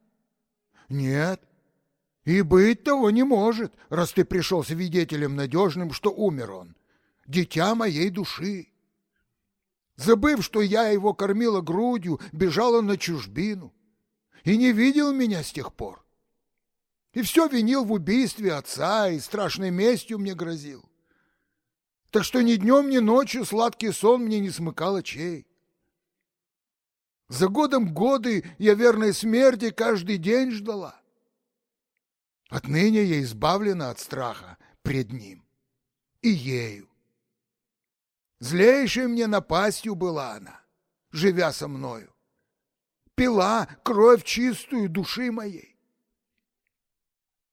Нет. И быть того не может, раз ты пришел свидетелем надежным, что умер он. Дитя моей души. Забыв, что я его кормила грудью, бежала на чужбину и не видел меня с тех пор. И все винил в убийстве отца и страшной местью мне грозил. Так что ни днем, ни ночью сладкий сон мне не смыкал очей. За годом годы я верной смерти каждый день ждала. Отныне я избавлена от страха пред ним и ею. Злейшей мне напастью была она, живя со мною. Пила кровь чистую души моей.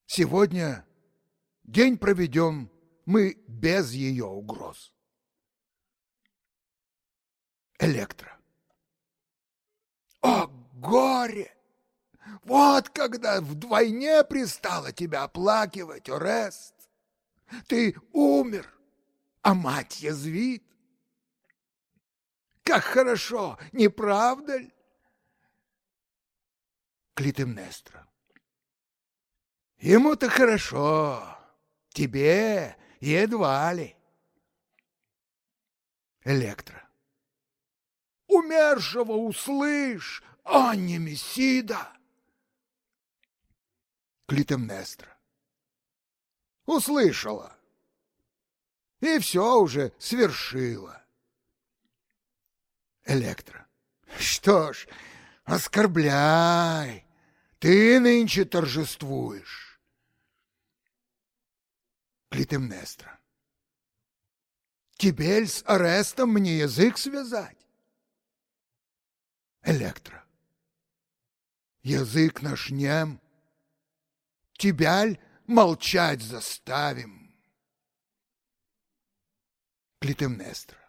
Сегодня день проведем мы без ее угроз. Электро. О, горе! Вот когда вдвойне пристало тебя оплакивать, Орест. Ты умер, а мать язвит. Как хорошо, не правда ли? Клитемнестра. Ему-то хорошо, тебе едва ли. Электро. Умершего услышь, а не Мессида. Клитемнестра. Услышала. И все уже свершила. Электро. Что ж, оскорбляй. Ты нынче торжествуешь. Клитемнестра. Теперь с арестом мне язык связать. Электро. Язык наш нем. Тебя ль молчать заставим? Клитемнестра.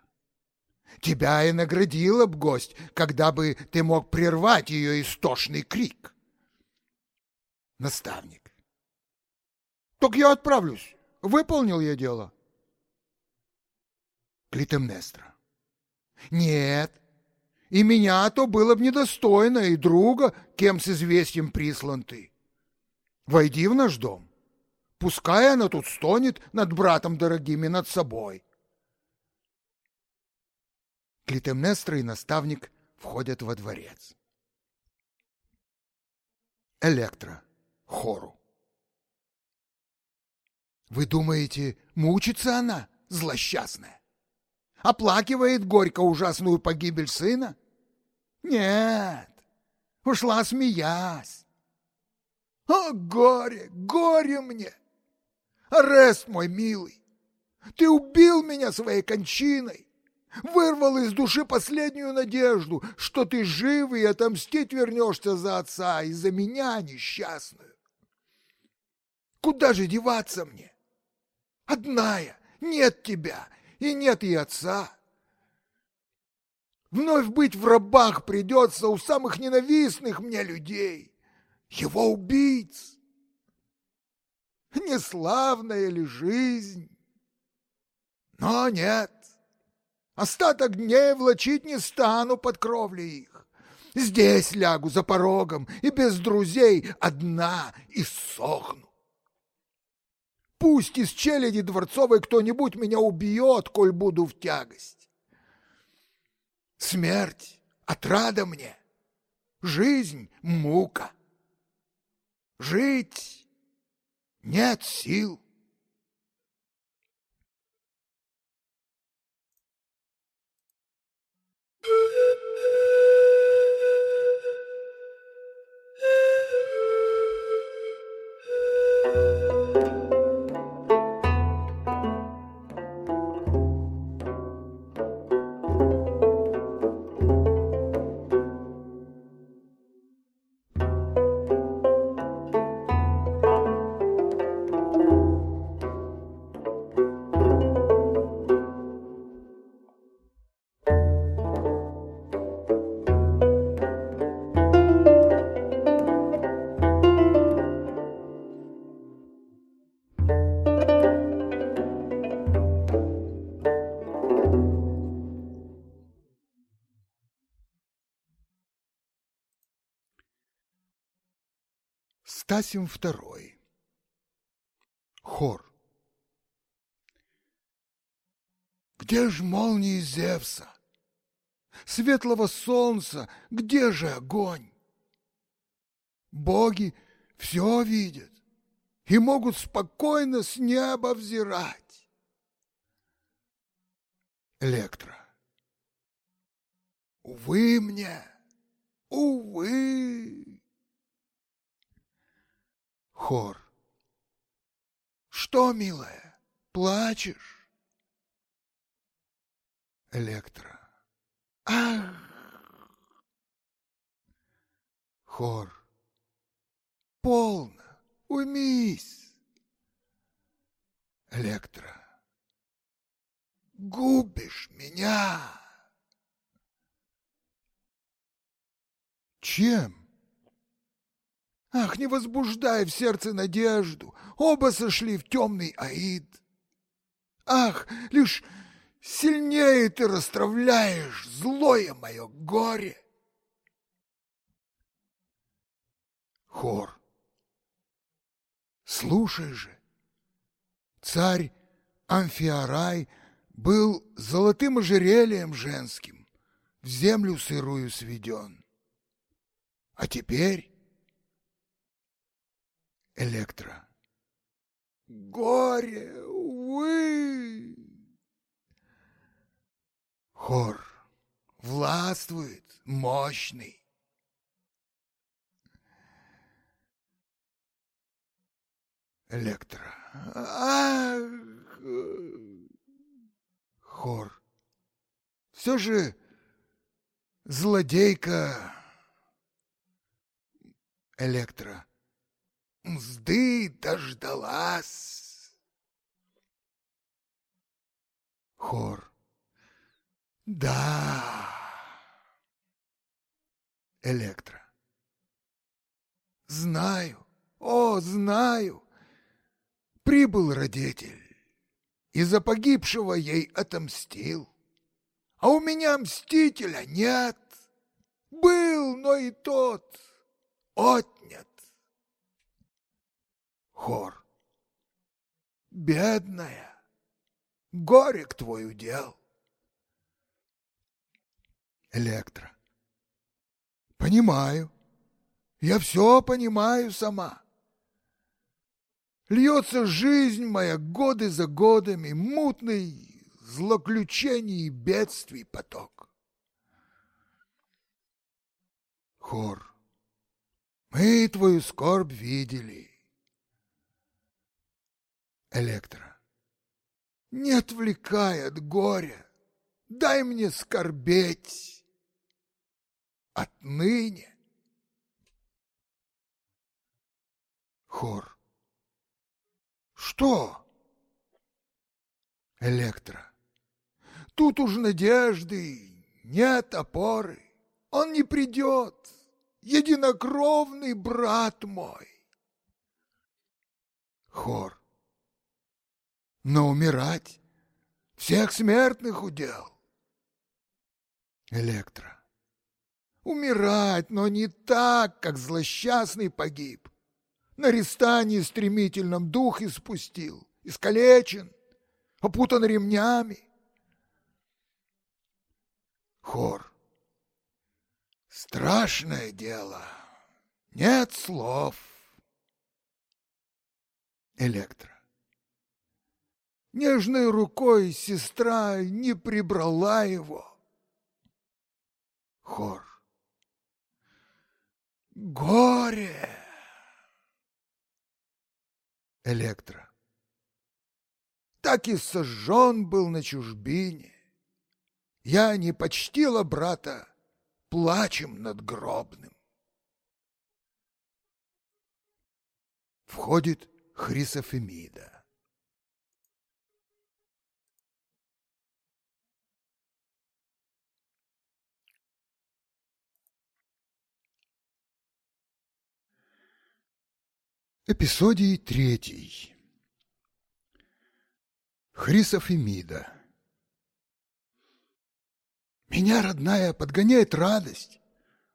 Тебя и наградила б гость, когда бы ты мог прервать ее истошный крик. Наставник. Так я отправлюсь. Выполнил я дело. Клитемнестра. Нет, и меня то было б недостойно, и друга, кем с известием прислан ты. Войди в наш дом. Пускай она тут стонет над братом дорогим и над собой. Клитемнестра и наставник входят во дворец. Электро. Хору. Вы думаете, мучится она, злосчастная? Оплакивает горько ужасную погибель сына? Нет, ушла смеясь. О, горе, горе мне! Арест мой милый, ты убил меня своей кончиной, вырвал из души последнюю надежду, что ты жив и отомстить вернешься за отца и за меня несчастную. Куда же деваться мне? Одная, нет тебя и нет и отца. Вновь быть в рабах придется у самых ненавистных мне людей, его убийц. Неславная ли жизнь? Но нет, остаток дней влачить не стану под кровлей их. Здесь лягу за порогом и без друзей одна и сохну. Пусть из челяди дворцовой кто-нибудь меня убьет, коль буду в тягость. Смерть — отрада мне, жизнь — мука. Жить нет сил. Thank you. Стасим второй. Хор. Где ж молнии Зевса? светлого солнца, где же огонь? Боги все видят и могут спокойно с неба взирать. Электро. Увы мне, увы. Хор. Что, милая, плачешь? Электро. Ах! Хор. Полно, уймись. Электро. Губишь меня. Чем? Ах, не возбуждай в сердце надежду, оба сошли в темный аид. Ах, лишь сильнее ты расстравляешь злое мое горе. Хор. Слушай же, царь Амфиарай был золотым ожерельем женским, в землю сырую сведен. А теперь Электро. Горе, увы! Хор. Властвует мощный. Электро. Ах! Хор. Все же злодейка Электро мзды дождалась. Хор. Да. Электро. Знаю, о, знаю. Прибыл родитель, и за погибшего ей отомстил. А у меня мстителя нет. Был, но и тот отнят. Хор. Бедная, горек твой удел. Электро. Понимаю. Я все понимаю сама. Льется жизнь моя годы за годами, мутный злоключений и бедствий поток. Хор. Мы твою скорбь видели. Электро. Не отвлекай от горя, дай мне скорбеть. Отныне. Хор. Что? Электро. Тут уж надежды, нет опоры. Он не придет, единокровный брат мой. Хор но умирать всех смертных удел. Электро. Умирать, но не так, как злосчастный погиб. На рестании стремительном дух испустил, искалечен, опутан ремнями. Хор. Страшное дело, нет слов. Электро. Нежной рукой сестра не прибрала его. Хор. Горе! Электро. Так и сожжен был на чужбине. Я не почтила брата плачем над гробным. Входит Хрисофемида. Эпизодий третий. Хрисофемида. Меня, родная, подгоняет радость.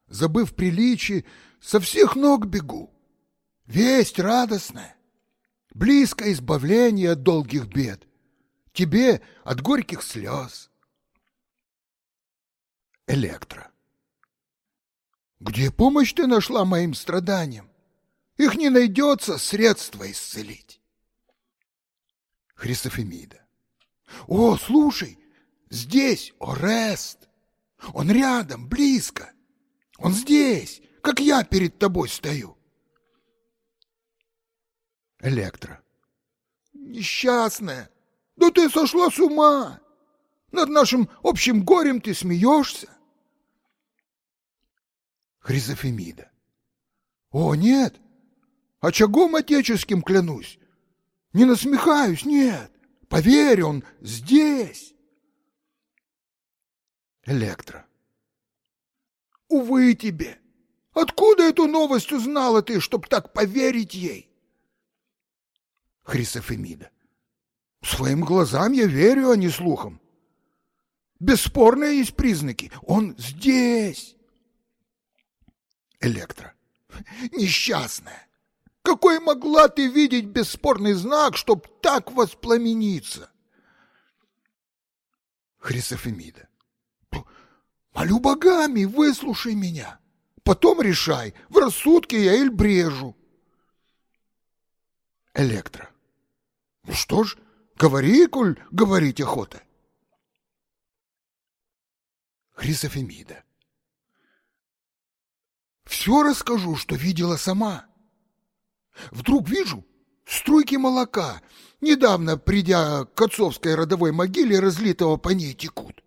Забыв приличие, со всех ног бегу. Весть радостная. Близко избавление от долгих бед. Тебе от горьких слез. Электро. Где помощь ты нашла моим страданиям? Их не найдется средства исцелить. Хрисофемида. О, слушай, здесь Орест. Он рядом, близко. Он здесь, как я перед тобой стою. Электро. Несчастная, да ты сошла с ума. Над нашим общим горем ты смеешься. Хризофемида. О, нет, очагом отеческим клянусь. Не насмехаюсь, нет. Поверь, он здесь. Электро. Увы тебе. Откуда эту новость узнала ты, чтоб так поверить ей? Хрисофемида. Своим глазам я верю, а не слухам. Бесспорные есть признаки. Он здесь. Электро. Несчастная. Какой могла ты видеть бесспорный знак, чтоб так воспламениться? Хрисофемида. Молю богами, выслушай меня. Потом решай, в рассудке я или брежу. Электро. Ну что ж, говори, коль говорить охота. Хрисофемида. Все расскажу, что видела сама. Вдруг вижу струйки молока, недавно придя к отцовской родовой могиле, разлитого по ней текут.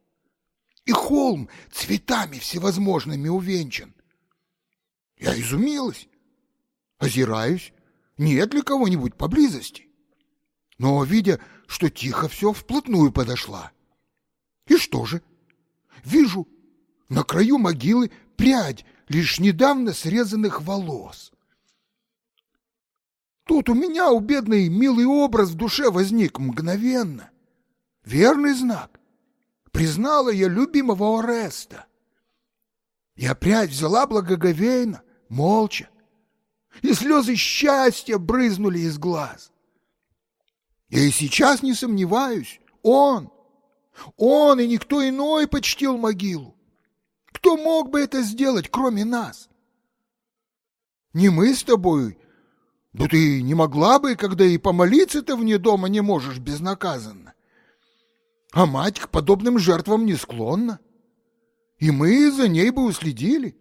И холм цветами всевозможными увенчан. Я изумилась, озираюсь, нет ли кого-нибудь поблизости. Но, видя, что тихо все, вплотную подошла. И что же? Вижу на краю могилы прядь лишь недавно срезанных волос. Тут у меня, у бедной, милый образ в душе возник мгновенно. Верный знак. Признала я любимого Ореста. Я прядь взяла благоговейно, молча, и слезы счастья брызнули из глаз. Я и сейчас не сомневаюсь, он, он и никто иной почтил могилу. Кто мог бы это сделать, кроме нас? Не мы с тобой, да ты не могла бы, когда и помолиться-то вне дома не можешь безнаказанно. А мать к подобным жертвам не склонна. И мы за ней бы уследили.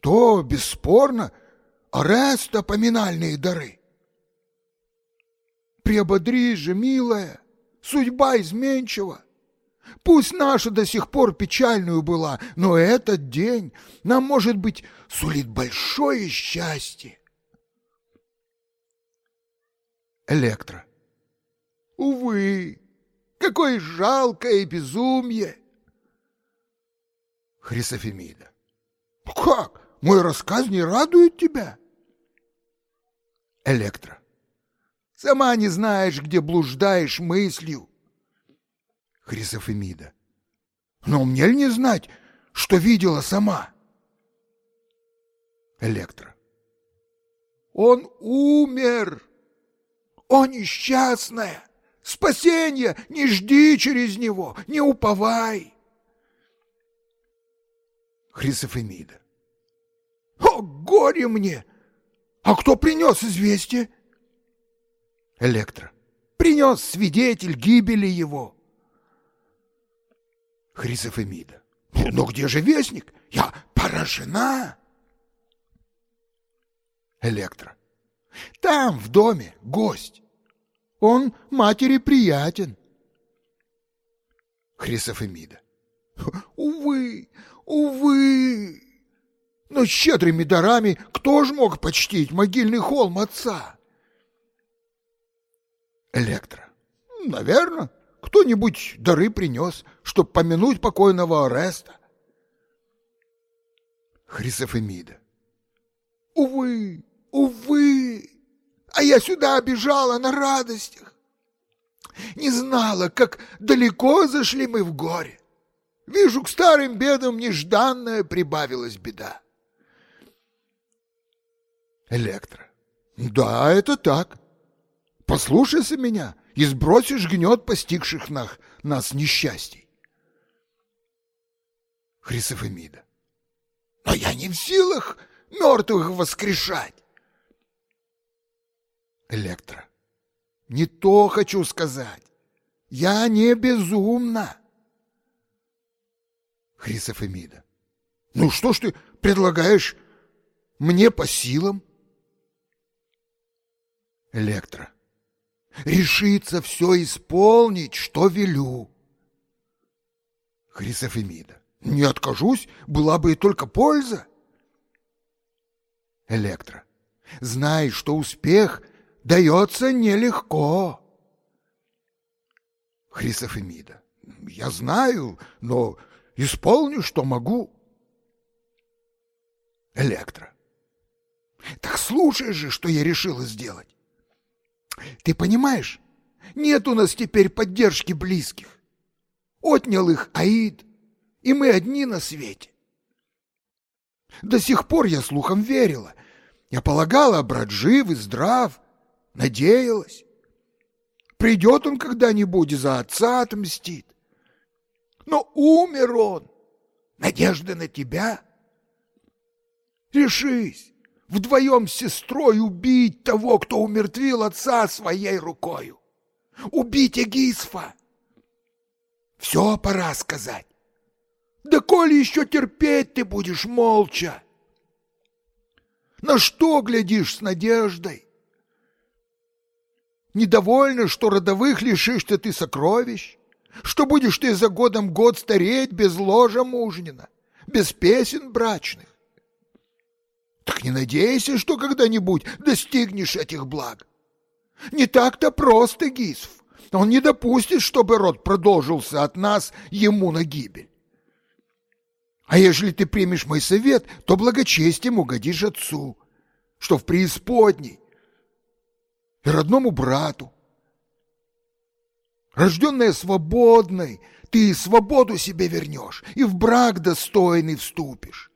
То, бесспорно, Ореста поминальные дары. Приободрись же, милая, судьба изменчива. Пусть наша до сих пор печальную была, но этот день нам, может быть, сулит большое счастье. Электро. Увы, какое жалкое безумие! Хрисофемида. Как? Мой рассказ не радует тебя? Электро. Сама не знаешь, где блуждаешь мыслью. Хрисофемида. Но мне ли не знать, что видела сама? Электро. Он умер. О, несчастная! Спасения не жди через него, не уповай. Хрисофемида. О, горе мне! А кто принес известие? Электро. Принес свидетель гибели его. Хрисофемида. Но где же вестник? Я поражена. Электро. Там, в доме, гость. Он матери приятен. Хрисофемида. Увы, увы. Но щедрыми дарами кто ж мог почтить могильный холм отца? Электро. Наверное, кто-нибудь дары принес, чтоб помянуть покойного Ореста. Хрисофемида. Увы, увы, а я сюда бежала на радостях. Не знала, как далеко зашли мы в горе. Вижу, к старым бедам нежданная прибавилась беда. Электро. Да, это так. Послушайся меня и сбросишь гнет постигших нас, нас несчастий. Хрисофемида. Но я не в силах мертвых воскрешать. Электро. Не то хочу сказать. Я не безумна. Хрисофемида. Ну что ж ты предлагаешь мне по силам? Электро. Решиться все исполнить, что велю. Хрисофемида. Не откажусь, была бы и только польза. Электро. Знай, что успех дается нелегко. Хрисофемида. Я знаю, но исполню, что могу. Электро. Так слушай же, что я решила сделать. Ты понимаешь, нет у нас теперь поддержки близких. Отнял их Аид, и мы одни на свете. До сих пор я слухам верила. Я полагала, брат жив и здрав, надеялась. Придет он когда-нибудь и за отца отмстит. Но умер он. Надежда на тебя. Решись вдвоем с сестрой убить того, кто умертвил отца своей рукою. Убить Эгисфа. Все пора сказать. Да коли еще терпеть ты будешь молча? На что глядишь с надеждой? Недовольна, что родовых лишишься ты сокровищ? Что будешь ты за годом год стареть без ложа мужнина, без песен брачных? Так не надейся, что когда-нибудь достигнешь этих благ. Не так-то просто, Гисф. Он не допустит, чтобы род продолжился от нас ему на гибель. А ежели ты примешь мой совет, то благочестием угодишь отцу, что в преисподней, и родному брату. Рожденная свободной, ты свободу себе вернешь и в брак достойный вступишь.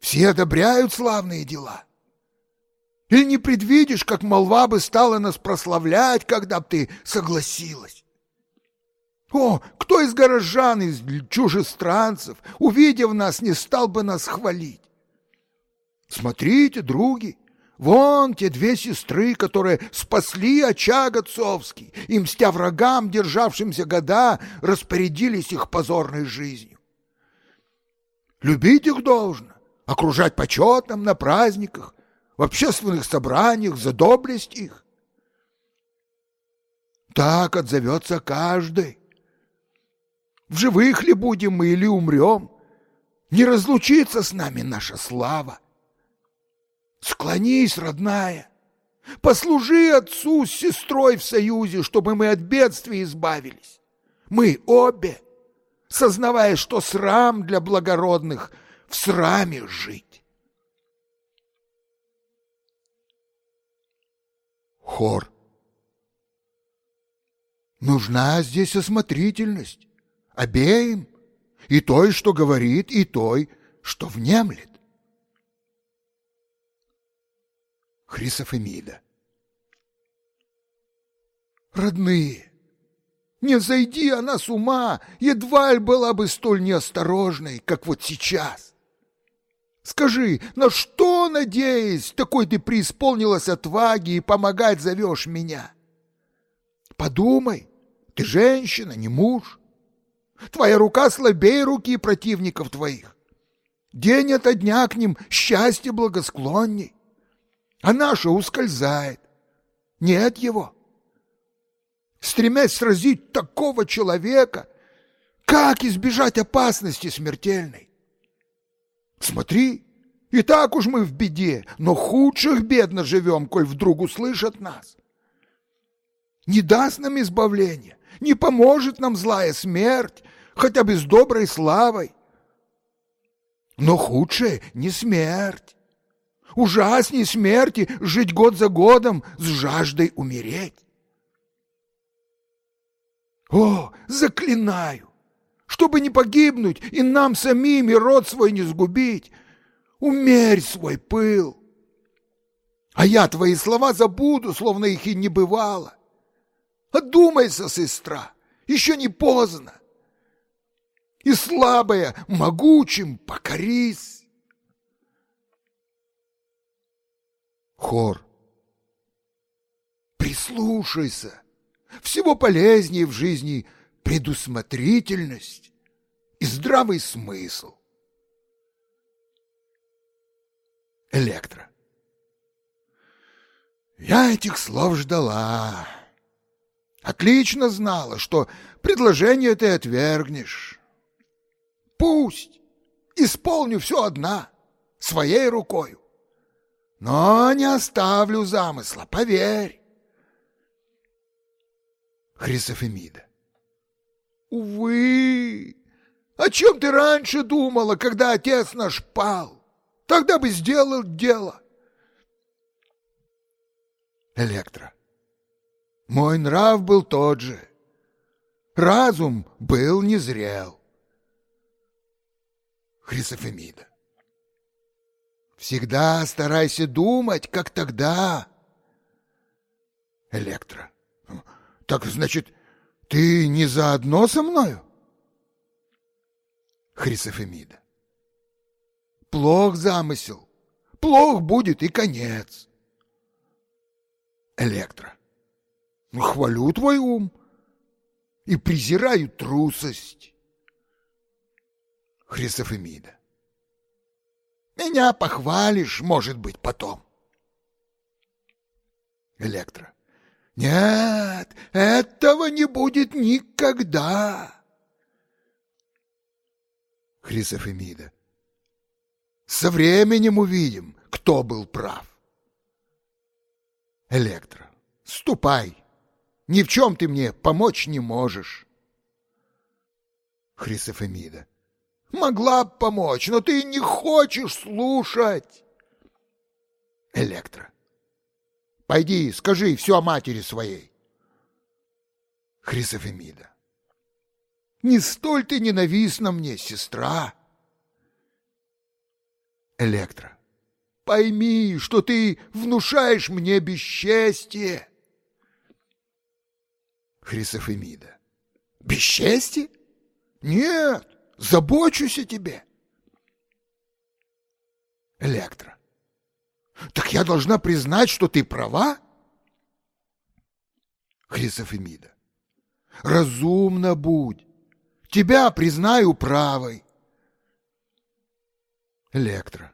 Все одобряют славные дела. Или не предвидишь, как молва бы стала нас прославлять, когда б ты согласилась? О, кто из горожан, из чужестранцев, увидев нас, не стал бы нас хвалить? Смотрите, други, вон те две сестры, которые спасли очаг отцовский, и, мстя врагам, державшимся года, распорядились их позорной жизнью. Любить их должно, окружать почетом на праздниках, в общественных собраниях за доблесть их. Так отзовется каждый. В живых ли будем мы или умрем, не разлучится с нами наша слава. Склонись, родная, послужи отцу с сестрой в союзе, чтобы мы от бедствий избавились. Мы обе, сознавая, что срам для благородных — в сраме жить. Хор. Нужна здесь осмотрительность. Обеим. И той, что говорит, и той, что внемлет. Хрисофемида. Родные, не зайди она с ума, едва ли была бы столь неосторожной, как вот сейчас. Скажи, на что, надеясь, такой ты преисполнилась отваги и помогать зовешь меня? Подумай, ты женщина, не муж. Твоя рука слабее руки противников твоих. День ото дня к ним счастье благосклонней, а наша ускользает. Нет его. Стремясь сразить такого человека, как избежать опасности смертельной? Смотри, и так уж мы в беде, но худших бедно живем, коль вдруг услышат нас. Не даст нам избавления, не поможет нам злая смерть, хотя бы с доброй славой. Но худшее не смерть. Ужасней смерти жить год за годом, с жаждой умереть. О, заклинаю, чтобы не погибнуть и нам самим и род свой не сгубить. Умерь свой пыл. А я твои слова забуду, словно их и не бывало. Одумайся, сестра, еще не поздно. и слабая могучим покорись. Хор. Прислушайся. Всего полезнее в жизни предусмотрительность и здравый смысл. Электро. Я этих слов ждала. Отлично знала, что предложение ты отвергнешь. Пусть исполню все одна, своей рукою. Но не оставлю замысла, поверь. Хрисофемида. Увы, о чем ты раньше думала, когда отец наш пал? Тогда бы сделал дело. Электро. Мой нрав был тот же. Разум был незрел. Хрисофемида. Всегда старайся думать, как тогда. Электро. Так, значит, ты не заодно со мною? Хрисофемида. Плох замысел. Плох будет и конец. Электро. Хвалю твой ум и презираю трусость. Хрисофемида. Меня похвалишь, может быть, потом. Электро. Нет, этого не будет никогда. Хрисофемида. Со временем увидим, кто был прав. Электро. Ступай. Ни в чем ты мне помочь не можешь. Хрисофемида. Могла б помочь, но ты не хочешь слушать. Электро. Пойди, скажи все о матери своей. Хрисофемида. Не столь ты ненавистна мне, сестра. Электро. Пойми, что ты внушаешь мне бесчестие. Хрисофемида. Бесчестие? Нет, забочусь о тебе. Электро. Так я должна признать, что ты права? Хрисофемида. Разумно будь. Тебя признаю правой. Электро.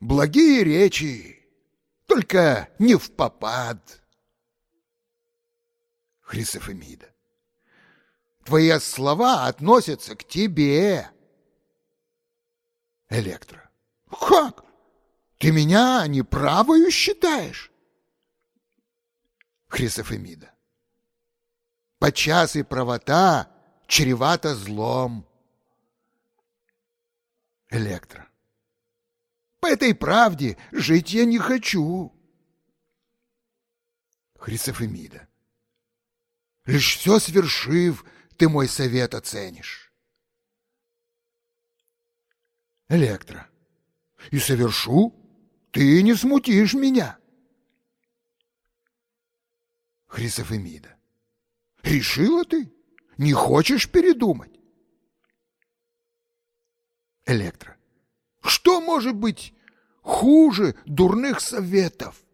Благие речи, только не в попад. Хрисофемида. Твои слова относятся к тебе. Электро. Как? Ты меня неправою считаешь? Хрисофемида. Подчас и правота чревата злом. Электро. По этой правде жить я не хочу. Хрисофемида. Лишь все свершив, ты мой совет оценишь. Электро. И совершу, ты не смутишь меня. Хрисофемида. Решила ты? Не хочешь передумать? Электро. Что может быть хуже дурных советов?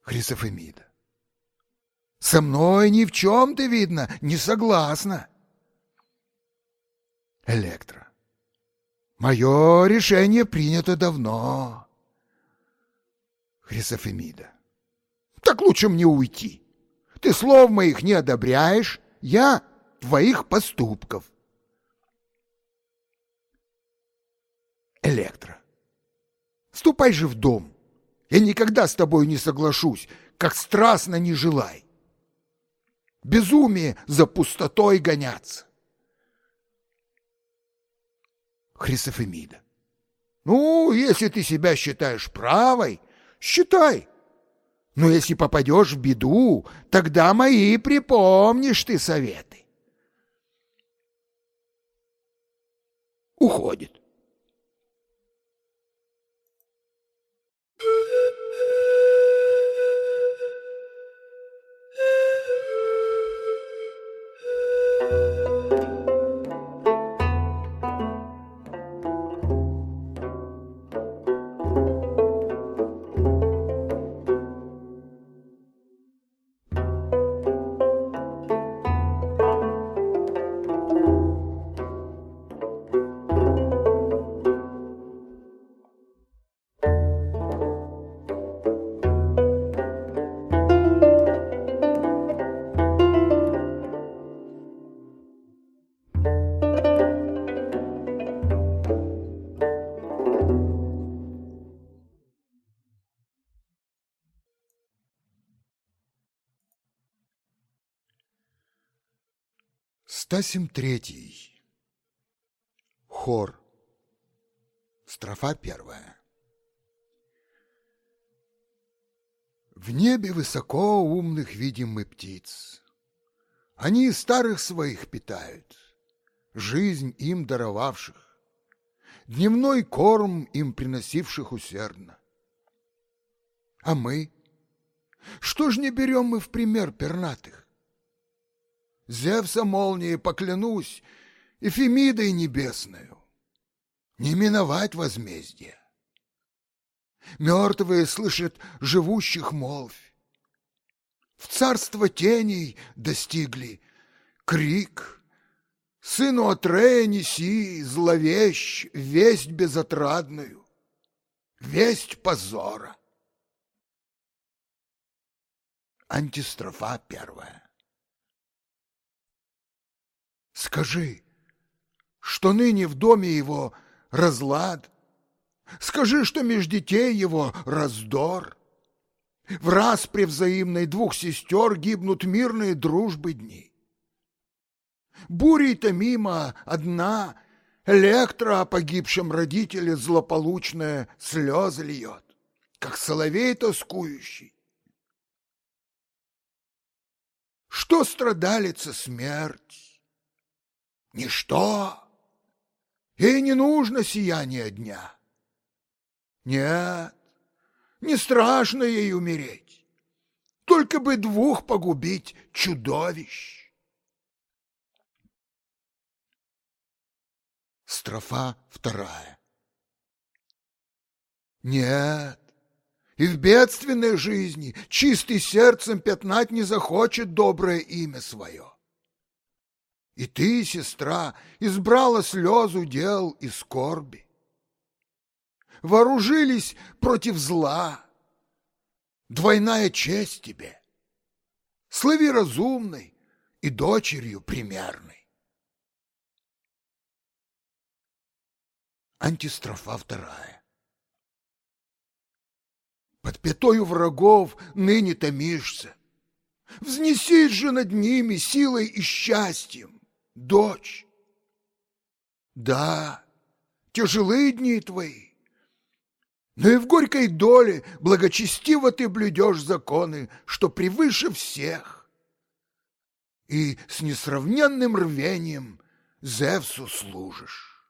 Хрисофемида. Со мной ни в чем ты, видно, не согласна. Электро. Мое решение принято давно. Хрисофемида. Так лучше мне уйти. Ты слов моих не одобряешь, я твоих поступков. Электро. Ступай же в дом. Я никогда с тобой не соглашусь, как страстно не желай. Безумие за пустотой гоняться. Хрисофемида. Ну, если ты себя считаешь правой, считай. Но если попадешь в беду, тогда мои припомнишь ты советы. Уходит. Стасим Третий. Хор. Строфа первая. В небе высоко умных видим мы птиц. Они старых своих питают, жизнь им даровавших, дневной корм им приносивших усердно. А мы? Что ж не берем мы в пример пернатых? Зевса молнией поклянусь, Эфемидой небесною, не миновать возмездие. Мертвые слышат живущих молвь. В царство теней достигли крик. Сыну Атрея неси, зловещ, весть безотрадную, весть позора. Антистрофа первая. Скажи, что ныне в доме его разлад, Скажи, что меж детей его раздор. В раз при взаимной двух сестер гибнут мирные дружбы дни. Бурей-то мимо одна Электра о погибшем родителе злополучная слезы льет, как соловей тоскующий. Что страдалица смерть? Ничто. Ей не нужно сияние дня. Нет, не страшно ей умереть. Только бы двух погубить чудовищ. Строфа вторая. Нет, и в бедственной жизни чистый сердцем пятнать не захочет доброе имя свое. И ты, сестра, избрала слезу дел и скорби вооружились против зла. Двойная честь тебе. Слыви разумной и дочерью примерной. Антистрофа вторая. Под пятою врагов ныне томишься. Взнесись же над ними силой и счастьем, дочь. Да, тяжелые дни твои, но и в горькой доле благочестиво ты блюдешь законы, что превыше всех. И с несравненным рвением Зевсу служишь.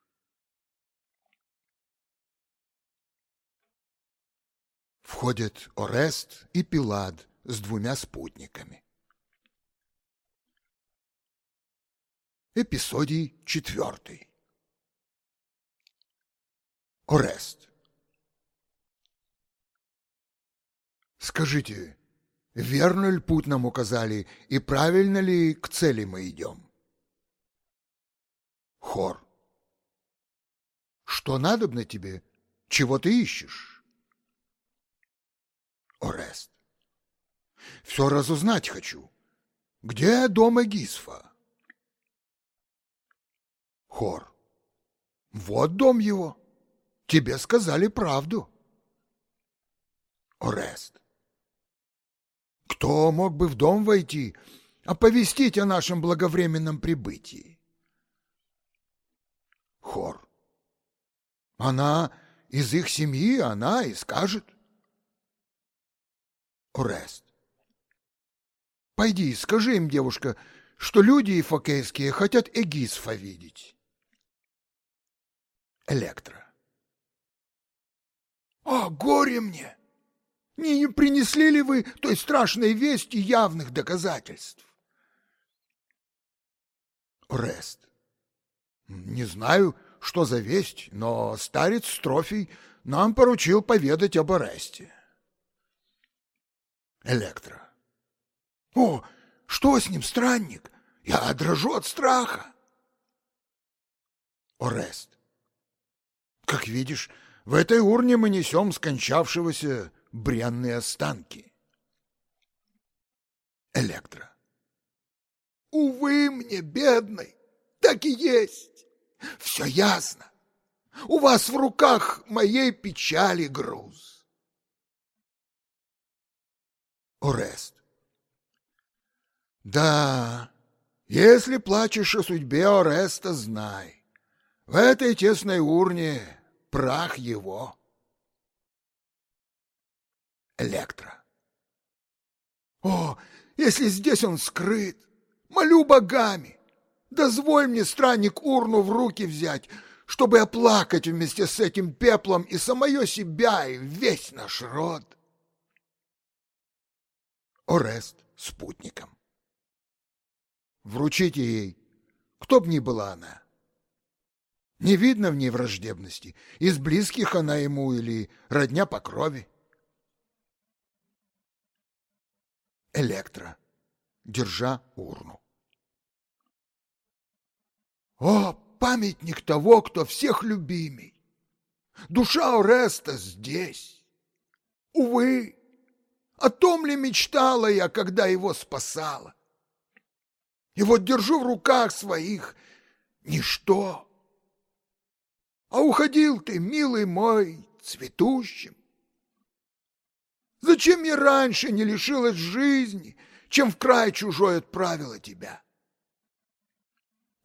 Входят Орест и Пилад с двумя спутниками. Эпизодий четвертый. Орест. Скажите, верно ли путь нам указали и правильно ли к цели мы идем? Хор. Что надобно тебе? Чего ты ищешь? Орест. Все разузнать хочу. Где дом Эгисфа? Хор. Вот дом его. Тебе сказали правду. Орест. Кто мог бы в дом войти, оповестить о нашем благовременном прибытии? Хор. Она из их семьи, она и скажет. Орест. Пойди, скажи им, девушка, что люди ифокейские хотят Эгисфа видеть. Электро. О, горе мне! Не принесли ли вы той страшной вести явных доказательств? Рест. Не знаю, что за весть, но старец Строфий нам поручил поведать об аресте. Электро. О, что с ним, странник? Я дрожу от страха. Орест. Как видишь, в этой урне мы несем скончавшегося бренные останки. Электро. Увы мне, бедный, так и есть. Все ясно. У вас в руках моей печали груз. Орест. Да, Если плачешь о судьбе Ореста, знай, в этой тесной урне прах его. Электро. О, если здесь он скрыт, молю богами, дозволь мне, странник, урну в руки взять, чтобы оплакать вместе с этим пеплом и самое себя, и весь наш род. Орест спутником. Вручите ей, кто б ни была она. Не видно в ней враждебности, из близких она ему или родня по крови. Электро, держа урну. О, памятник того, кто всех любимей! Душа Ореста здесь. Увы, о том ли мечтала я, когда его спасала? И вот держу в руках своих ничто. А уходил ты, милый мой, цветущим. Зачем я раньше не лишилась жизни, чем в край чужой отправила тебя?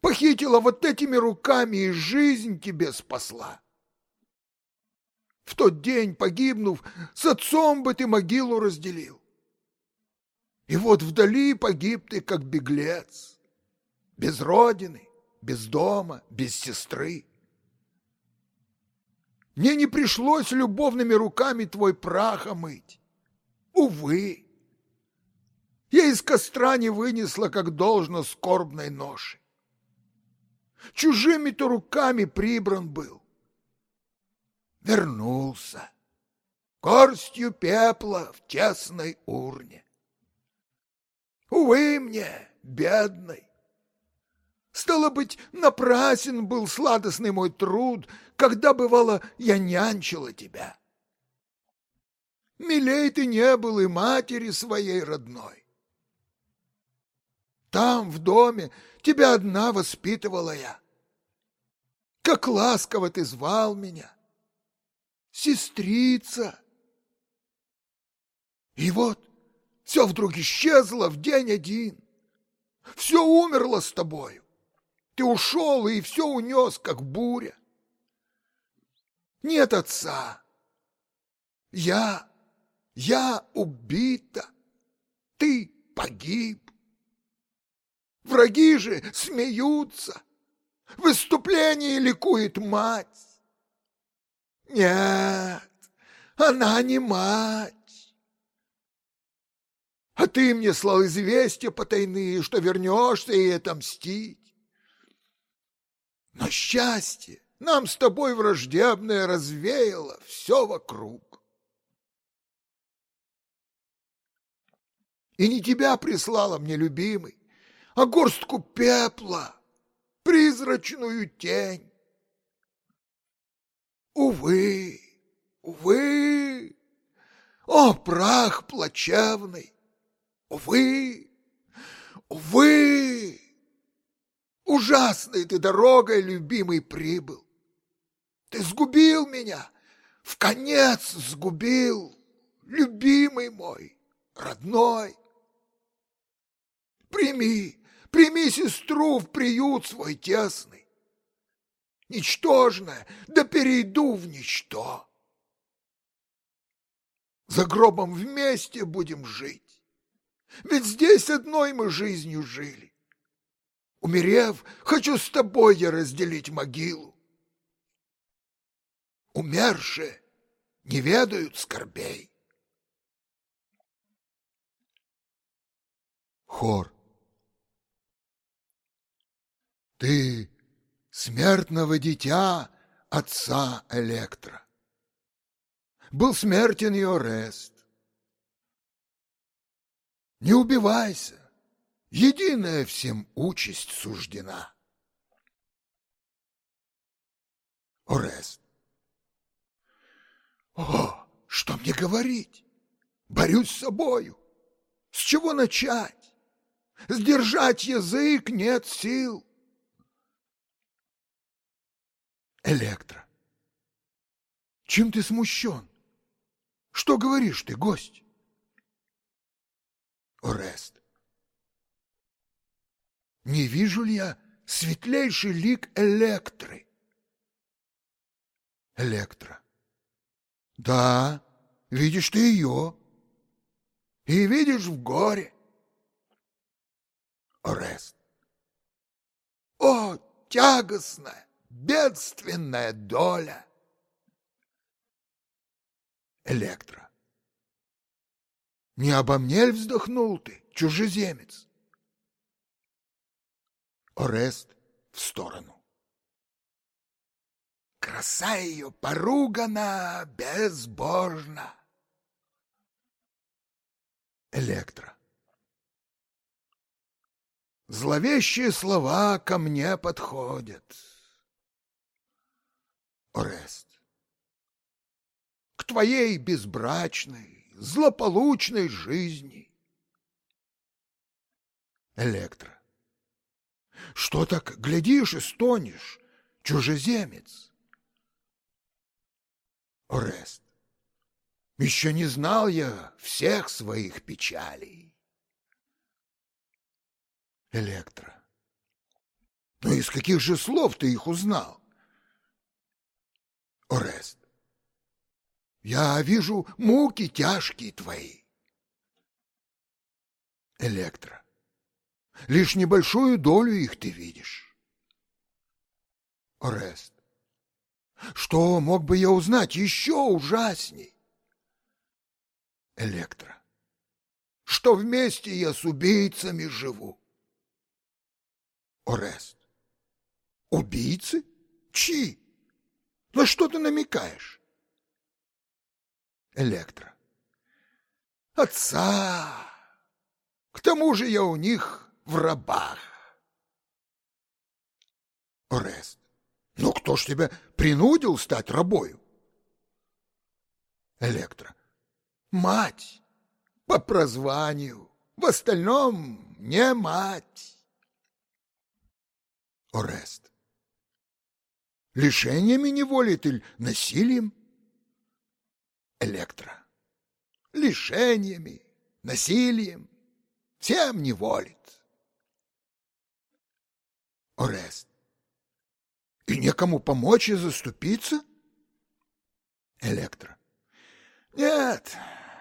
Похитила вот этими руками и жизнь тебе спасла. В тот день, погибнув, с отцом бы ты могилу разделил. И вот вдали погиб ты, как беглец, без родины, без дома, без сестры. Мне не пришлось любовными руками твой прах омыть. Увы, я из костра не вынесла, как должно, скорбной ноши. Чужими-то руками прибран был. Вернулся, горстью пепла в тесной урне. Увы мне, бедный! Стало быть, напрасен был сладостный мой труд, когда, бывало, я нянчила тебя. Милей ты не был и матери своей родной. Там, в доме, тебя одна воспитывала я. Как ласково ты звал меня. Сестрица. И вот все вдруг исчезло в день один. Все умерло с тобою. Ты ушел и все унес, как буря. Нет отца. Я, я убита. Ты погиб. Враги же смеются. В выступлении ликует мать. Нет, она не мать. А ты мне слал известия потайные, что вернешься и отомстить. Но счастье нам с тобой враждебное развеяло все вокруг. И не тебя прислала мне, любимый, а горстку пепла, призрачную тень. Увы, увы, о, прах плачевный, Увы, увы, ужасной ты дорогой, любимый, прибыл. Ты сгубил меня, в конец сгубил, любимый мой, родной. Прими, прими сестру в приют свой тесный. Ничтожное, да перейду в ничто. За гробом вместе будем жить. Ведь здесь одной мы жизнью жили. Умерев, хочу с тобой я разделить могилу. Умершие не ведают скорбей. Хор. Ты смертного дитя отца Электра. Был смертен и Орест. Не убивайся, единая всем участь суждена. Орест. О, что мне говорить? Борюсь с собою. С чего начать? Сдержать язык нет сил. Электро. Чем ты смущен? Что говоришь ты, гость? Орест. Не вижу ли я светлейший лик Электры? Электра. Да, видишь ты ее. И видишь в горе. Орест. О, тягостная, бедственная доля! Электра. Не обо мне ль вздохнул ты, чужеземец? Орест в сторону. Краса ее поругана безбожно. Электра. Зловещие слова ко мне подходят. Орест. К твоей безбрачной, злополучной жизни. Электра. Что так глядишь и стонешь, чужеземец? Орест. Еще не знал я всех своих печалей. Электра. Ну из каких же слов ты их узнал? Орест. Я вижу муки тяжкие твои. Электра. Лишь небольшую долю их ты видишь. Орест. Что мог бы я узнать еще ужасней? Электра. Что вместе я с убийцами живу. Орест. Убийцы? Чьи? На что ты намекаешь? Электра. Отца! К тому же я у них в рабах. Орест. Ну кто ж тебя принудил стать рабою? Электра. Мать. По прозванию. В остальном не мать. Орест. Лишениями не волит или насилием? Электра. Лишениями, насилием, всем не волит. Орест. И некому помочь и заступиться? Электра. Нет,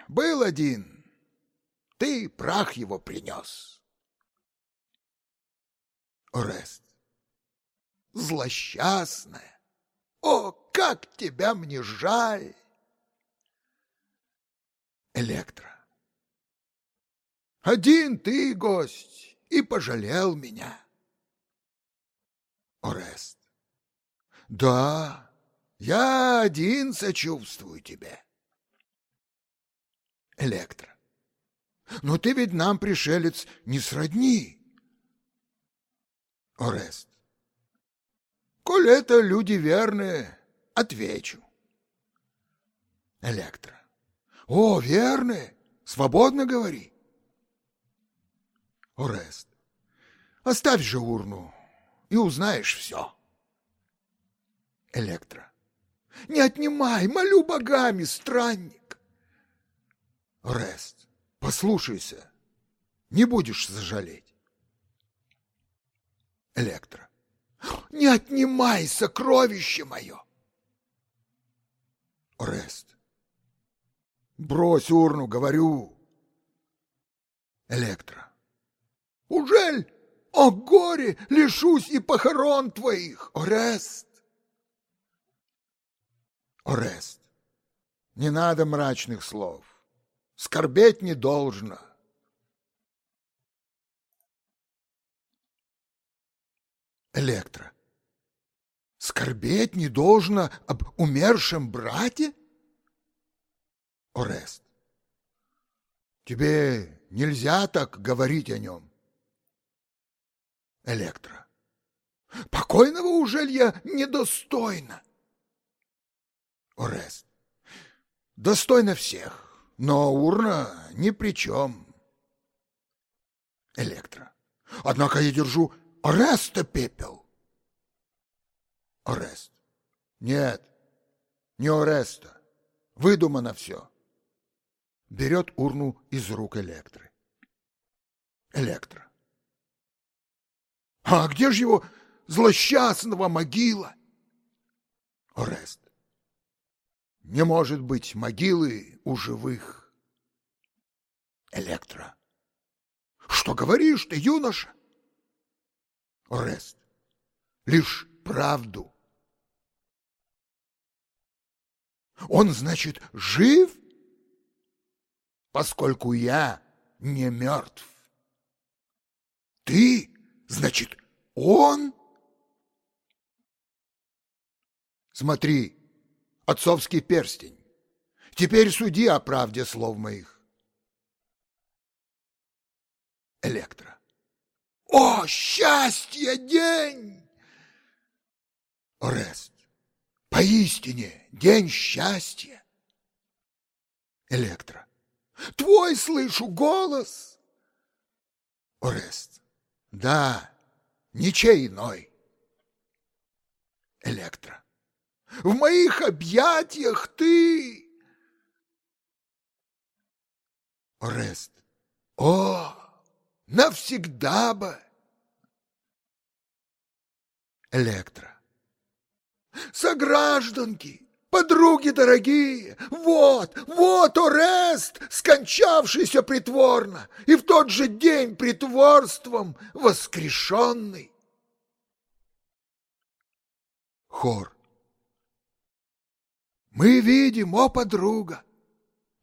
был один. Ты прах его принес. Орест. Злосчастная. О, как тебя мне жаль! Электра. Один ты, гость, и пожалел меня. Орест. Да, я один сочувствую тебе. Электра. Но ты ведь нам, пришелец, не сродни. Орест. Коль это люди верные, отвечу. Электра. О, верные, свободно говори. Орест. Оставь же урну, и узнаешь все. Электра. Не отнимай, молю богами, странник. Орест. Послушайся, не будешь сожалеть. Электра. Не отнимай сокровище мое. Орест. Брось урну, говорю. Электра. Ужель, о горе, лишусь и похорон твоих, Орест? Орест. Не надо мрачных слов. Скорбеть не должно. Электра. Скорбеть не должно об умершем брате? Орест. Тебе нельзя так говорить о нем. Электра. Покойного ужель я недостойна? Орест. Достойно всех, но урна ни при чем. Электра. Однако я держу Ореста пепел. Орест. Нет, не Ореста. Выдумано все берет урну из рук Электры. Электра. А где же его злосчастного могила? Орест. Не может быть могилы у живых. Электро. Что говоришь ты, юноша? Орест. Лишь правду. Он, значит, жив? Поскольку я не мертв. Ты, значит, он? Смотри, отцовский перстень. Теперь суди о правде слов моих. Электро. О, счастье день! Орест. Поистине, день счастья. Электро. Твой слышу голос. Орест. Да, ничей иной. Электро. В моих объятиях ты. Орест. О, навсегда бы. Электро. Согражданки, подруги дорогие, вот, вот Орест, скончавшийся притворно, и в тот же день притворством воскрешенный. Хор. Мы видим, о подруга,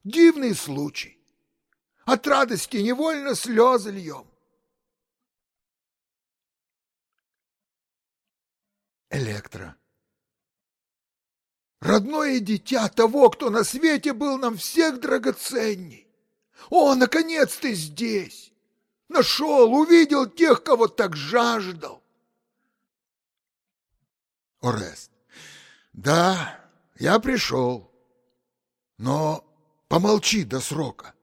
дивный случай. От радости невольно слезы льем. Электро. Родное дитя того, кто на свете был нам всех драгоценней. О, наконец ты здесь! Нашел, увидел тех, кого так жаждал. Орест. Да, я пришел, но помолчи до срока.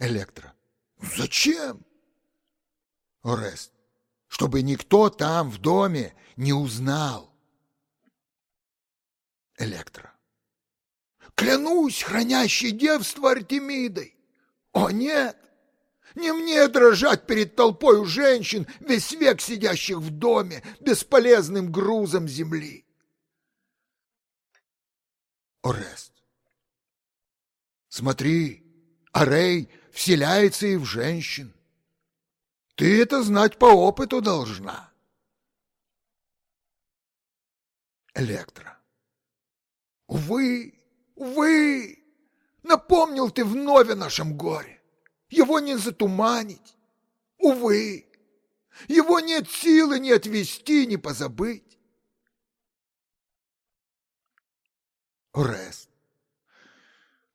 Электро. Зачем? Орест. Чтобы никто там в доме не узнал. Электро. Клянусь, хранящей девство Артемидой. О, нет! Не мне дрожать перед толпою женщин, весь век сидящих в доме, бесполезным грузом земли. Орест. Смотри, Арей вселяется и в женщин. Ты это знать по опыту должна. Электро. Увы, увы, напомнил ты вновь о нашем горе. Его не затуманить. Увы, его нет силы ни отвести, ни позабыть. Орест.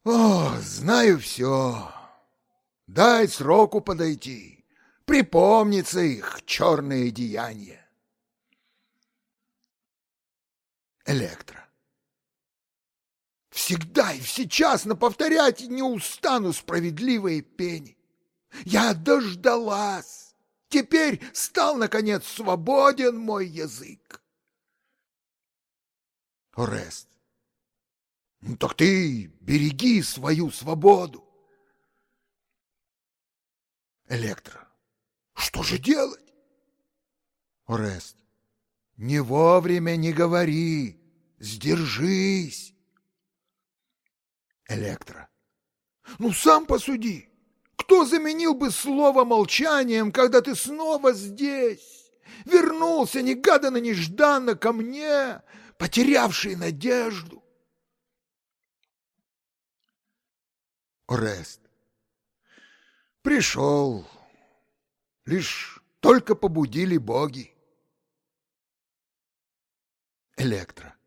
О, знаю все. Дай сроку подойти. Припомнится их черные деяния. Электро. Всегда и всечасно повторять не устану справедливые пени. Я дождалась. Теперь стал, наконец, свободен мой язык. Орест. Ну так ты береги свою свободу. Электро. Что же делать? Орест. Не вовремя не говори, сдержись. Электро. Ну, сам посуди. Кто заменил бы слово молчанием, когда ты снова здесь? Вернулся негаданно-нежданно ко мне, потерявший надежду. Орест. Пришел. Лишь только побудили боги. Электро.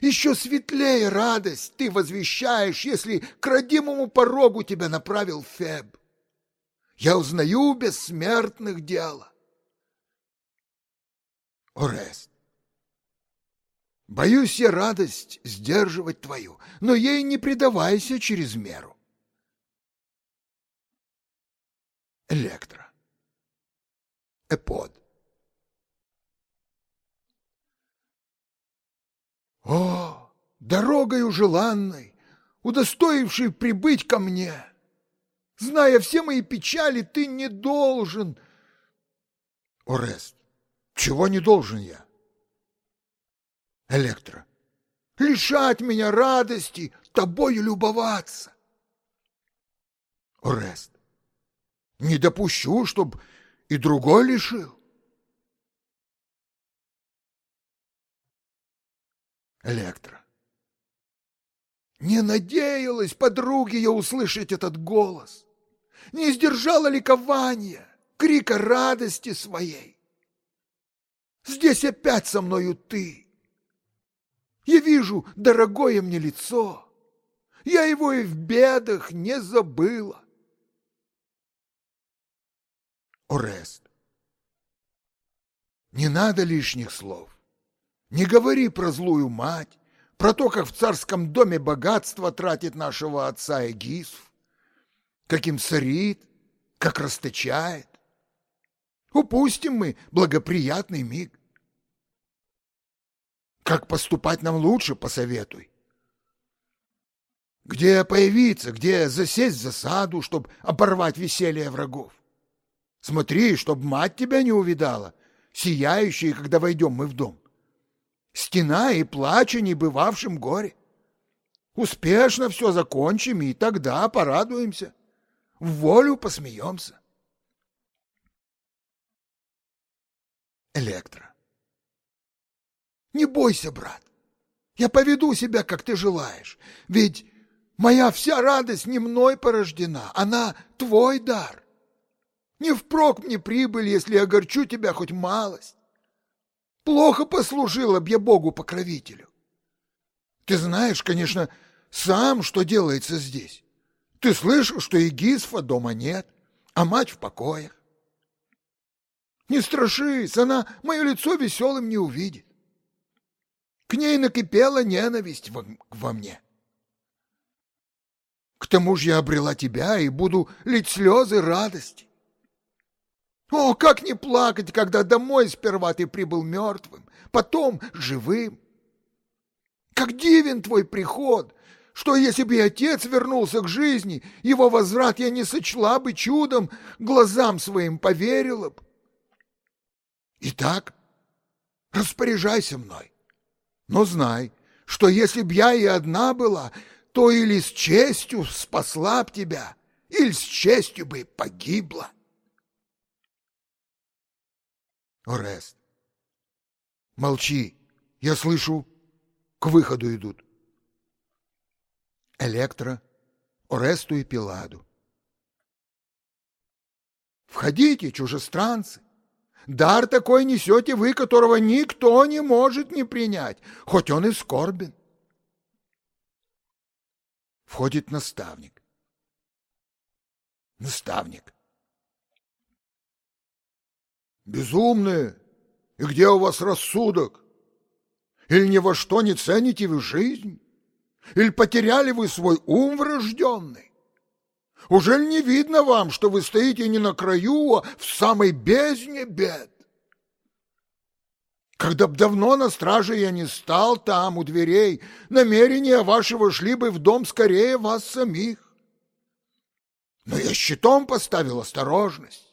Еще светлее радость ты возвещаешь, если к родимому порогу тебя направил Феб. Я узнаю бессмертных дела. Орест. Боюсь я радость сдерживать твою, но ей не предавайся через меру. Электро. Эпод. О, дорогою желанной, удостоивший прибыть ко мне, зная все мои печали, ты не должен. Орест. Чего не должен я? Электро. Лишать меня радости, тобою любоваться. Орест. Не допущу, чтоб и другой лишил. Электро. Не надеялась подруги я услышать этот голос. Не сдержала ликования, крика радости своей. Здесь опять со мною ты. Я вижу дорогое мне лицо. Я его и в бедах не забыла. Орест. Не надо лишних слов. Не говори про злую мать, про то, как в царском доме богатство тратит нашего отца Эгисф, как им сорит, как расточает. Упустим мы благоприятный миг. Как поступать нам лучше, посоветуй. Где появиться, где засесть в засаду, чтобы оборвать веселье врагов? Смотри, чтоб мать тебя не увидала, сияющая, когда войдем мы в дом стена и плача не бывавшим горе. Успешно все закончим, и тогда порадуемся, в волю посмеемся. Электро. Не бойся, брат, я поведу себя, как ты желаешь, ведь моя вся радость не мной порождена, она твой дар. Не впрок мне прибыль, если огорчу тебя хоть малость. Плохо послужила б я Богу-покровителю. Ты знаешь, конечно, сам, что делается здесь. Ты слышал, что и Гисфа дома нет, а мать в покоях. Не страшись, она мое лицо веселым не увидит. К ней накипела ненависть во, во мне. К тому же я обрела тебя и буду лить слезы радости. О, как не плакать, когда домой сперва ты прибыл мертвым, потом живым. Как дивен твой приход, что если бы и отец вернулся к жизни, его возврат я не сочла бы чудом, глазам своим поверила бы. Итак, распоряжайся мной, но знай, что если б я и одна была, то или с честью спасла б тебя, или с честью бы погибла. Орест. Молчи, я слышу, к выходу идут. Электро, Оресту и Пиладу. Входите, чужестранцы. Дар такой несете вы, которого никто не может не принять, хоть он и скорбен. Входит наставник. Наставник. Безумные! И где у вас рассудок? Или ни во что не цените вы жизнь? Или потеряли вы свой ум врожденный? Уже не видно вам, что вы стоите не на краю, а в самой бездне бед? Когда б давно на страже я не стал там, у дверей, намерения вашего шли бы в дом скорее вас самих. Но я щитом поставил осторожность.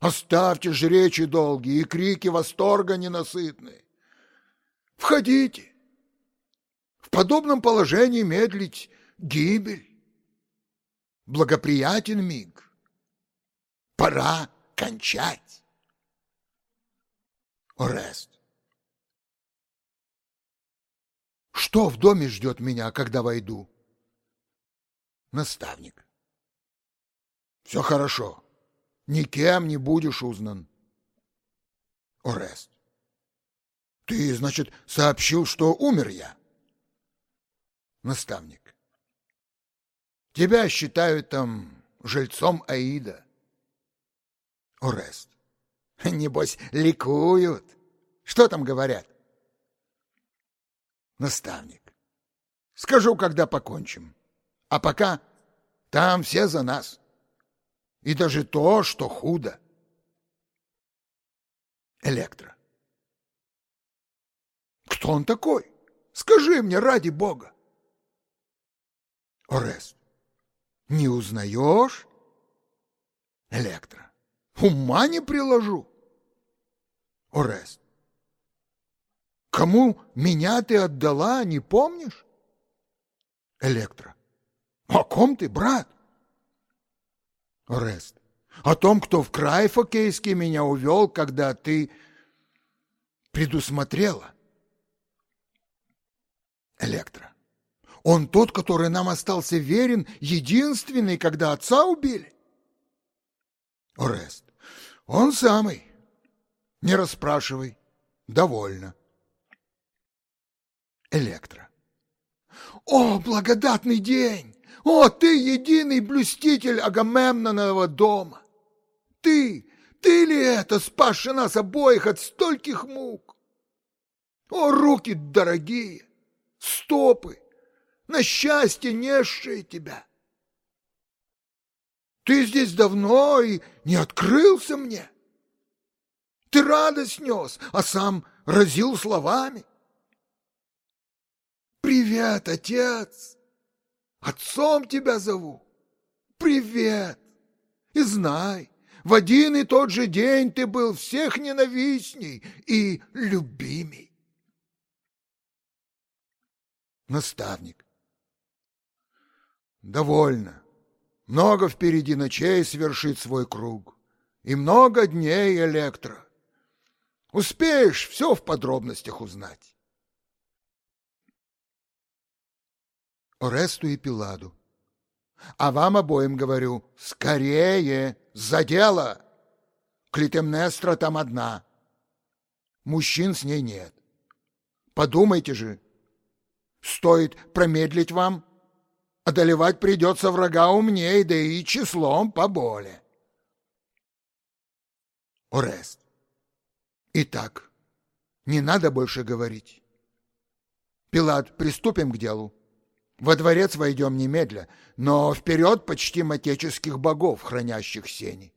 Оставьте же речи долгие и крики восторга ненасытные. Входите. В подобном положении медлить гибель. Благоприятен миг. Пора кончать. Орест. Что в доме ждет меня, когда войду? Наставник. Все хорошо никем не будешь узнан. Орест. Ты, значит, сообщил, что умер я? Наставник. Тебя считают там жильцом Аида. Орест. Небось, ликуют. Что там говорят? Наставник. Скажу, когда покончим. А пока там все за нас и даже то, что худо. Электро. Кто он такой? Скажи мне ради Бога. Орест. Не узнаешь? Электро. Ума не приложу. Орест. Кому меня ты отдала, не помнишь? Электро. О ком ты, брат? Орест. О том, кто в край фокейский меня увел, когда ты предусмотрела. Электро. Он тот, который нам остался верен, единственный, когда отца убили? Орест. Он самый. Не расспрашивай. Довольно. Электро. О, благодатный день! О, ты единый блюститель Агамемнонового дома! Ты, ты ли это, спасший нас обоих от стольких мук? О, руки дорогие, стопы, на счастье несшие тебя! Ты здесь давно и не открылся мне. Ты радость нес, а сам разил словами. Привет, отец! Отцом тебя зову. Привет! И знай, в один и тот же день ты был всех ненавистней и любимей. Наставник. Довольно. Много впереди ночей свершит свой круг. И много дней электро. Успеешь все в подробностях узнать. Оресту и Пиладу. А вам обоим говорю, скорее, за дело! Клитемнестра там одна. Мужчин с ней нет. Подумайте же, стоит промедлить вам, одолевать придется врага умней, да и числом поболее. Орест. Итак, не надо больше говорить. Пилат, приступим к делу. Во дворец войдем немедля, но вперед почтим отеческих богов, хранящих сени.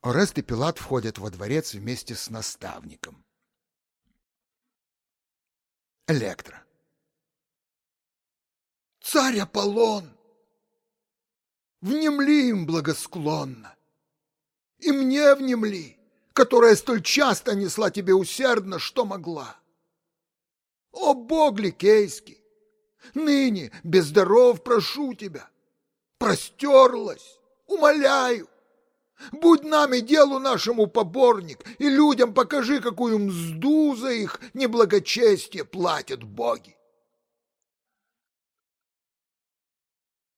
Орест и Пилат входят во дворец вместе с наставником. Электро. Царь Аполлон! Внемли им благосклонно, и мне внемли, которая столь часто несла тебе усердно, что могла. О, Бог Ликейский! Ныне, без даров, прошу тебя, простерлась, умоляю, Будь нами делу нашему поборник, и людям покажи, какую мзду за их неблагочестие платят боги.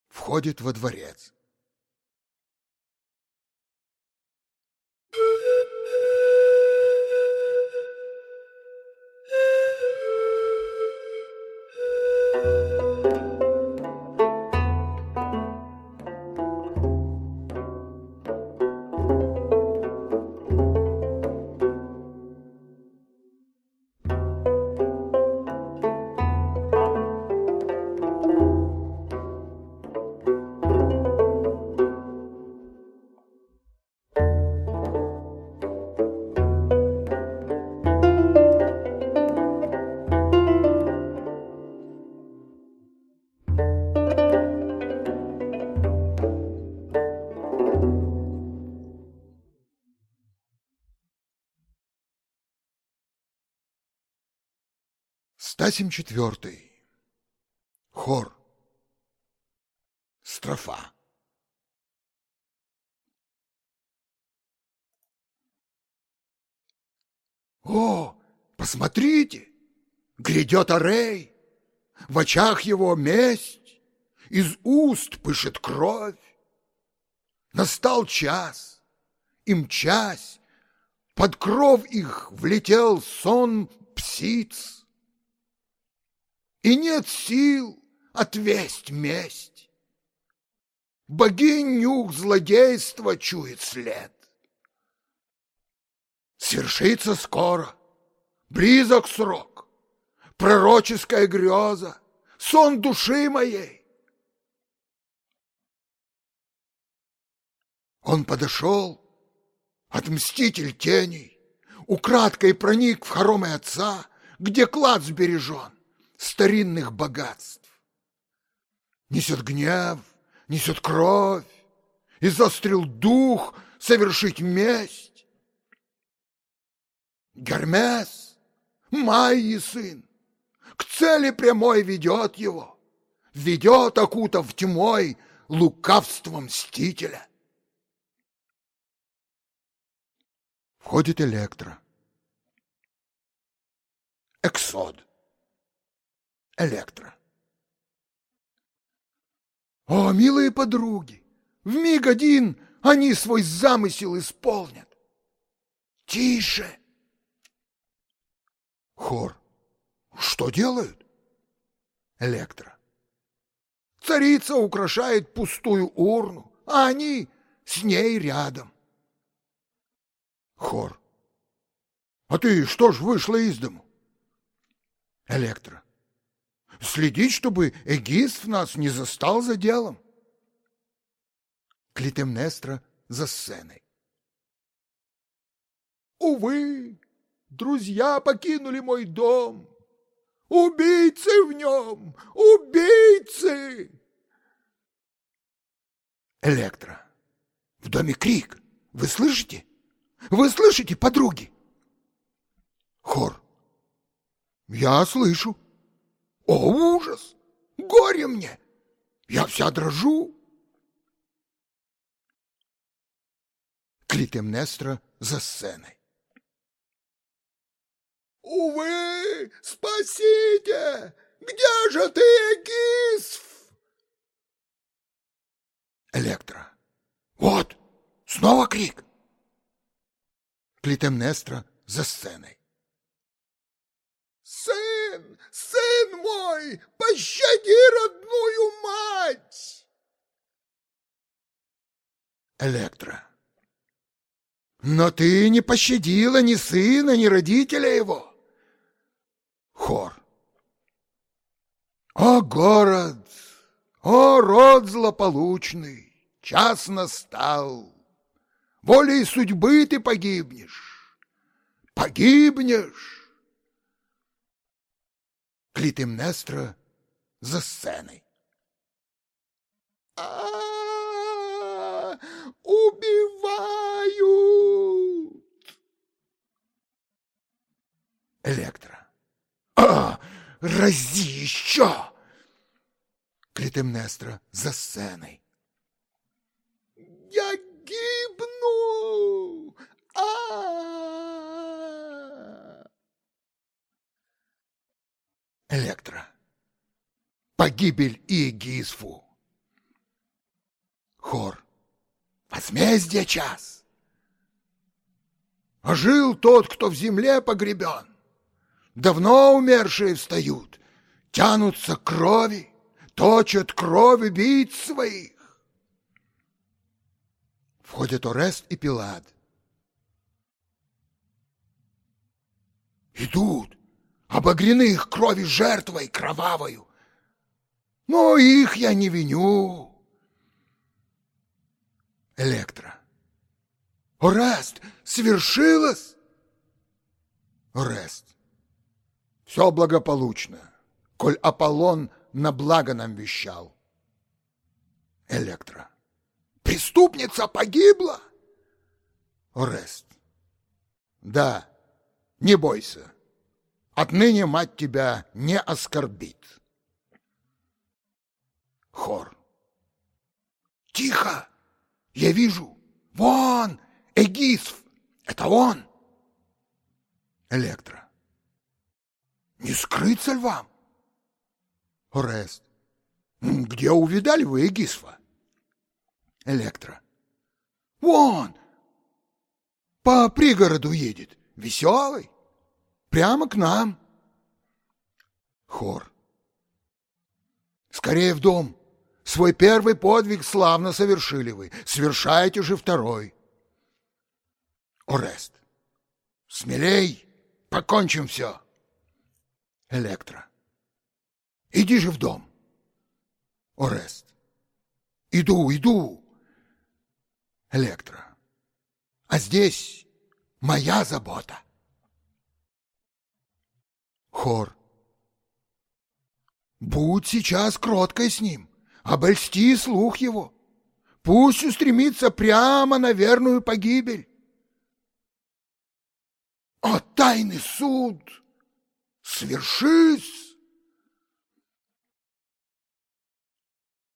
Входит во дворец. Стасим четвертый. Хор. Строфа. О, посмотрите, грядет Арей, в очах его месть, из уст пышет кровь. Настал час, и мчась, под кров их влетел сон псиц и нет сил отвесть месть. Богинь нюх злодейства чует след. Свершится скоро, близок срок, пророческая греза, сон души моей. Он подошел, отмститель теней, украдкой проник в хоромы отца, где клад сбережен старинных богатств. Несет гнев, несет кровь, и застрел дух совершить месть. Гермес, Майи сын, к цели прямой ведет его, ведет, окутав тьмой, лукавство мстителя. Входит Электро. Эксод. Электро. О, милые подруги, в миг один они свой замысел исполнят. Тише! Хор. Что делают? Электро. Царица украшает пустую урну, а они с ней рядом. Хор. А ты что ж вышла из дому? Электро. Следить, чтобы Эгист нас не застал за делом. Клитемнестра за сценой. Увы, друзья покинули мой дом. Убийцы в нем! Убийцы! Электро. В доме крик. Вы слышите? Вы слышите, подруги? Хор. Я слышу. О, ужас! Горе мне! Я вся дрожу. Клитемнестра за сценой. Увы, спасите! Где же ты, Эгисф? Электро. Вот, снова крик. Клитемнестра за сценой. Сын, сын мой, пощади родную мать! Электро. Но ты не пощадила ни сына, ни родителя его. Хор. О, город! О, род злополучный! Час настал! Волей судьбы ты погибнешь! Погибнешь! Клитемнестра за сценой. А, убивают! Электро. А, рази еще! Клитемнестра за сценой. Я гибну! А! Электро. Погибель Игисфу. Хор. Возмездие час. Ожил тот, кто в земле погребен. Давно умершие встают, тянутся крови, точат кровь убийц своих. Входят Орест и Пилат. Идут, обогрены их крови жертвой кровавою. Но их я не виню. Электро. Орест, свершилось? Орест. Все благополучно, коль Аполлон на благо нам вещал. Электро. Преступница погибла? Орест. Да, не бойся. Отныне мать тебя не оскорбит. Хор. Тихо! Я вижу. Вон, Эгисф. Это он. Электро. Не скрыться львам? Орест. Где увидали вы Эгисфа? Электро. Вон! По пригороду едет, веселый, прямо к нам. Хор. Скорее в дом. Свой первый подвиг славно совершили вы. Совершайте же второй. Орест. Смелей, покончим все. Электро. Иди же в дом. Орест. Иду, иду. Электро. А здесь моя забота. Хор. Будь сейчас кроткой с ним, обольсти слух его. Пусть устремится прямо на верную погибель. О, тайный суд! Свершись!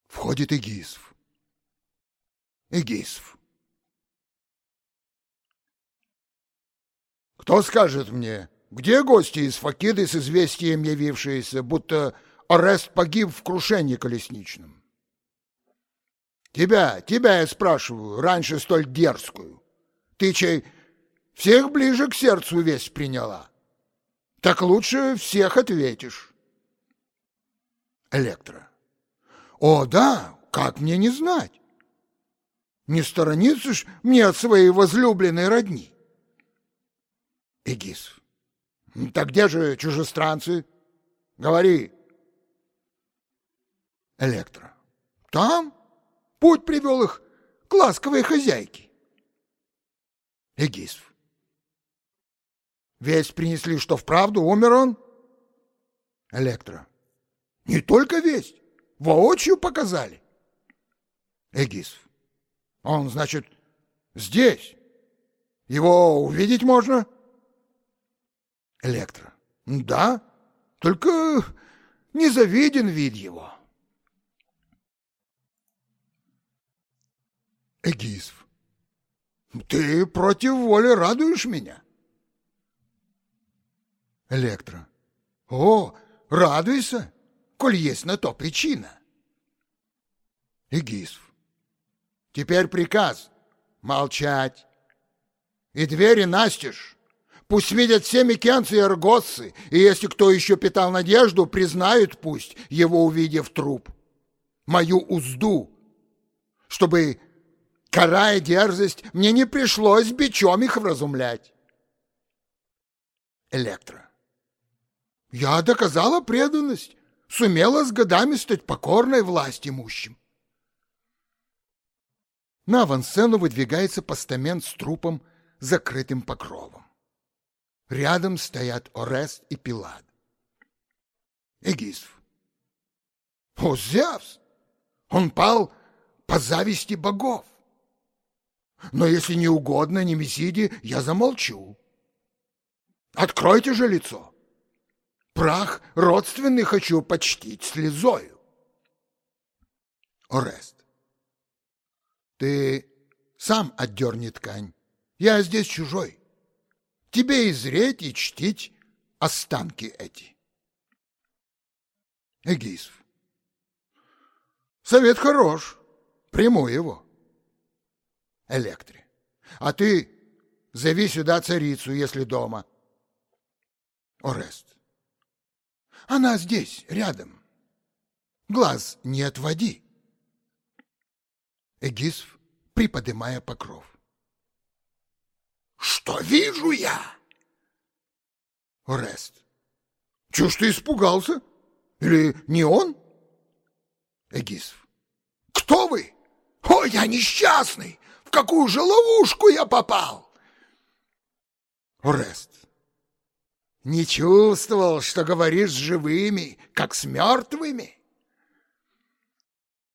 Входит Эгисф. Эгисф. Кто скажет мне, где гости из Факиды с известием явившиеся, будто Орест погиб в крушении колесничном? Тебя, тебя я спрашиваю, раньше столь дерзкую. Ты чей всех ближе к сердцу весть приняла? Так лучше всех ответишь. Электро. О, да, как мне не знать? Не сторониться ж мне от своей возлюбленной родни. Эгис. Так где же чужестранцы? Говори. Электро. Там? Путь привел их к ласковой хозяйке. Эгисф. Весть принесли, что вправду умер он? Электро. Не только весть, воочию показали. Эгисф. Он, значит, здесь. Его увидеть можно? Электро. Да, только не завиден вид его. Эгисф. Ты против воли радуешь меня? Электро. О, радуйся, коль есть на то причина. Эгисф. Теперь приказ молчать. И двери настежь. Пусть видят все микенцы и аргоссы, и если кто еще питал надежду, признают пусть, его увидев труп. Мою узду, чтобы, карая дерзость, мне не пришлось бичом их вразумлять. Электро. Я доказала преданность, сумела с годами стать покорной власть имущим. На авансцену выдвигается постамент с трупом, закрытым покровом. Рядом стоят Орест и Пилат. Эгисф. О, Зевс! Он пал по зависти богов. Но если не угодно Немесиде, я замолчу. Откройте же лицо. Прах родственный хочу почтить слезою. Орест. Ты сам отдерни ткань. Я здесь чужой. Тебе и зреть, и чтить останки эти. Эгисф. Совет хорош. Приму его. Электри. А ты зови сюда царицу, если дома. Орест. Она здесь, рядом. Глаз не отводи. Эгисф, приподнимая покров. Что вижу я? Орест. Чего ж ты испугался? Или не он? Эгисф. Кто вы? О, я несчастный! В какую же ловушку я попал? Орест. Не чувствовал, что говоришь с живыми, как с мертвыми?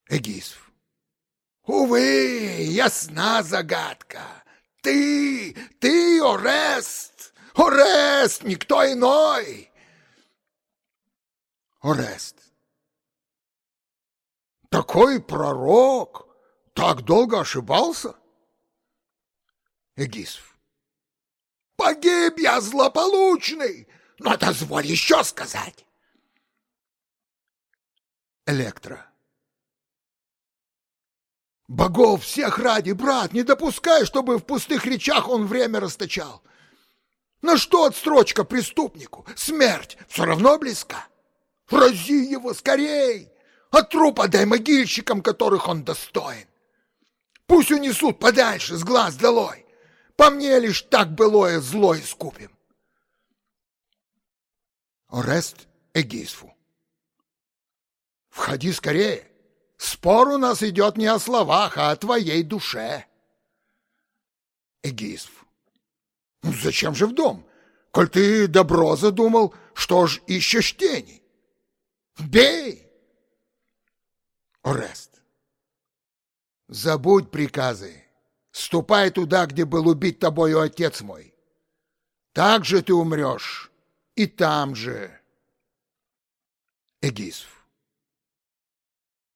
Эгисф. Увы, ясна загадка. Ты, ты, Орест, Орест, никто иной. Орест. Такой пророк так долго ошибался? Эгисф. Погиб я злополучный, но дозволь еще сказать. Электро. Богов всех ради, брат, не допускай, чтобы в пустых речах он время расточал. На что отстрочка преступнику? Смерть все равно близка. Рази его скорей, а трупа дай могильщикам, которых он достоин. Пусть унесут подальше, с глаз долой. По мне лишь так былое зло искупим. Орест Эгисфу. Входи скорее. Спор у нас идет не о словах, а о твоей душе. Эгисф. Ну, зачем же в дом? Коль ты добро задумал, что ж ищешь тени? Бей! Орест. Забудь приказы. Ступай туда, где был убит тобою отец мой. Так же ты умрешь, и там же. Эгисф.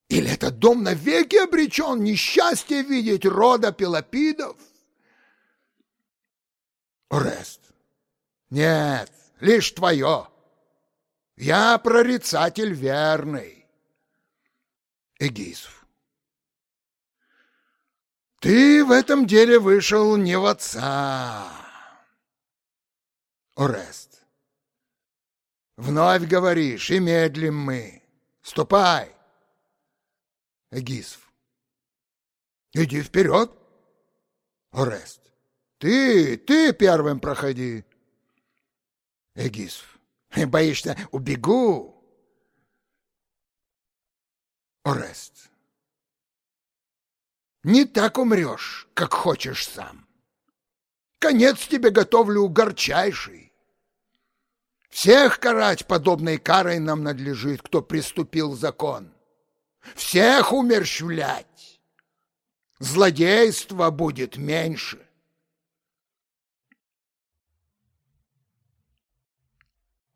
Или этот дом навеки обречен несчастье видеть рода Пелопидов? Орест. Нет, лишь твое. Я прорицатель верный. Эгисф. Ты в этом деле вышел не в отца. Орест. Вновь говоришь, и медлим мы. Ступай. Эгисф. Иди вперед. Орест. Ты, ты первым проходи. Эгисф. Боишься, убегу? Орест. Не так умрешь, как хочешь сам. Конец тебе готовлю горчайший. Всех карать подобной карой нам надлежит, кто приступил закон. Всех умерщвлять. Злодейства будет меньше.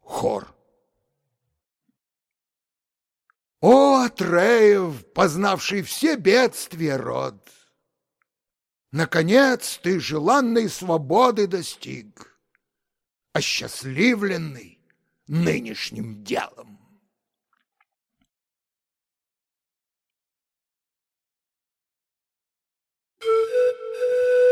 Хор. О, Атреев, познавший все бедствия род! Наконец ты желанной свободы достиг, осчастливленный нынешним делом. えっ?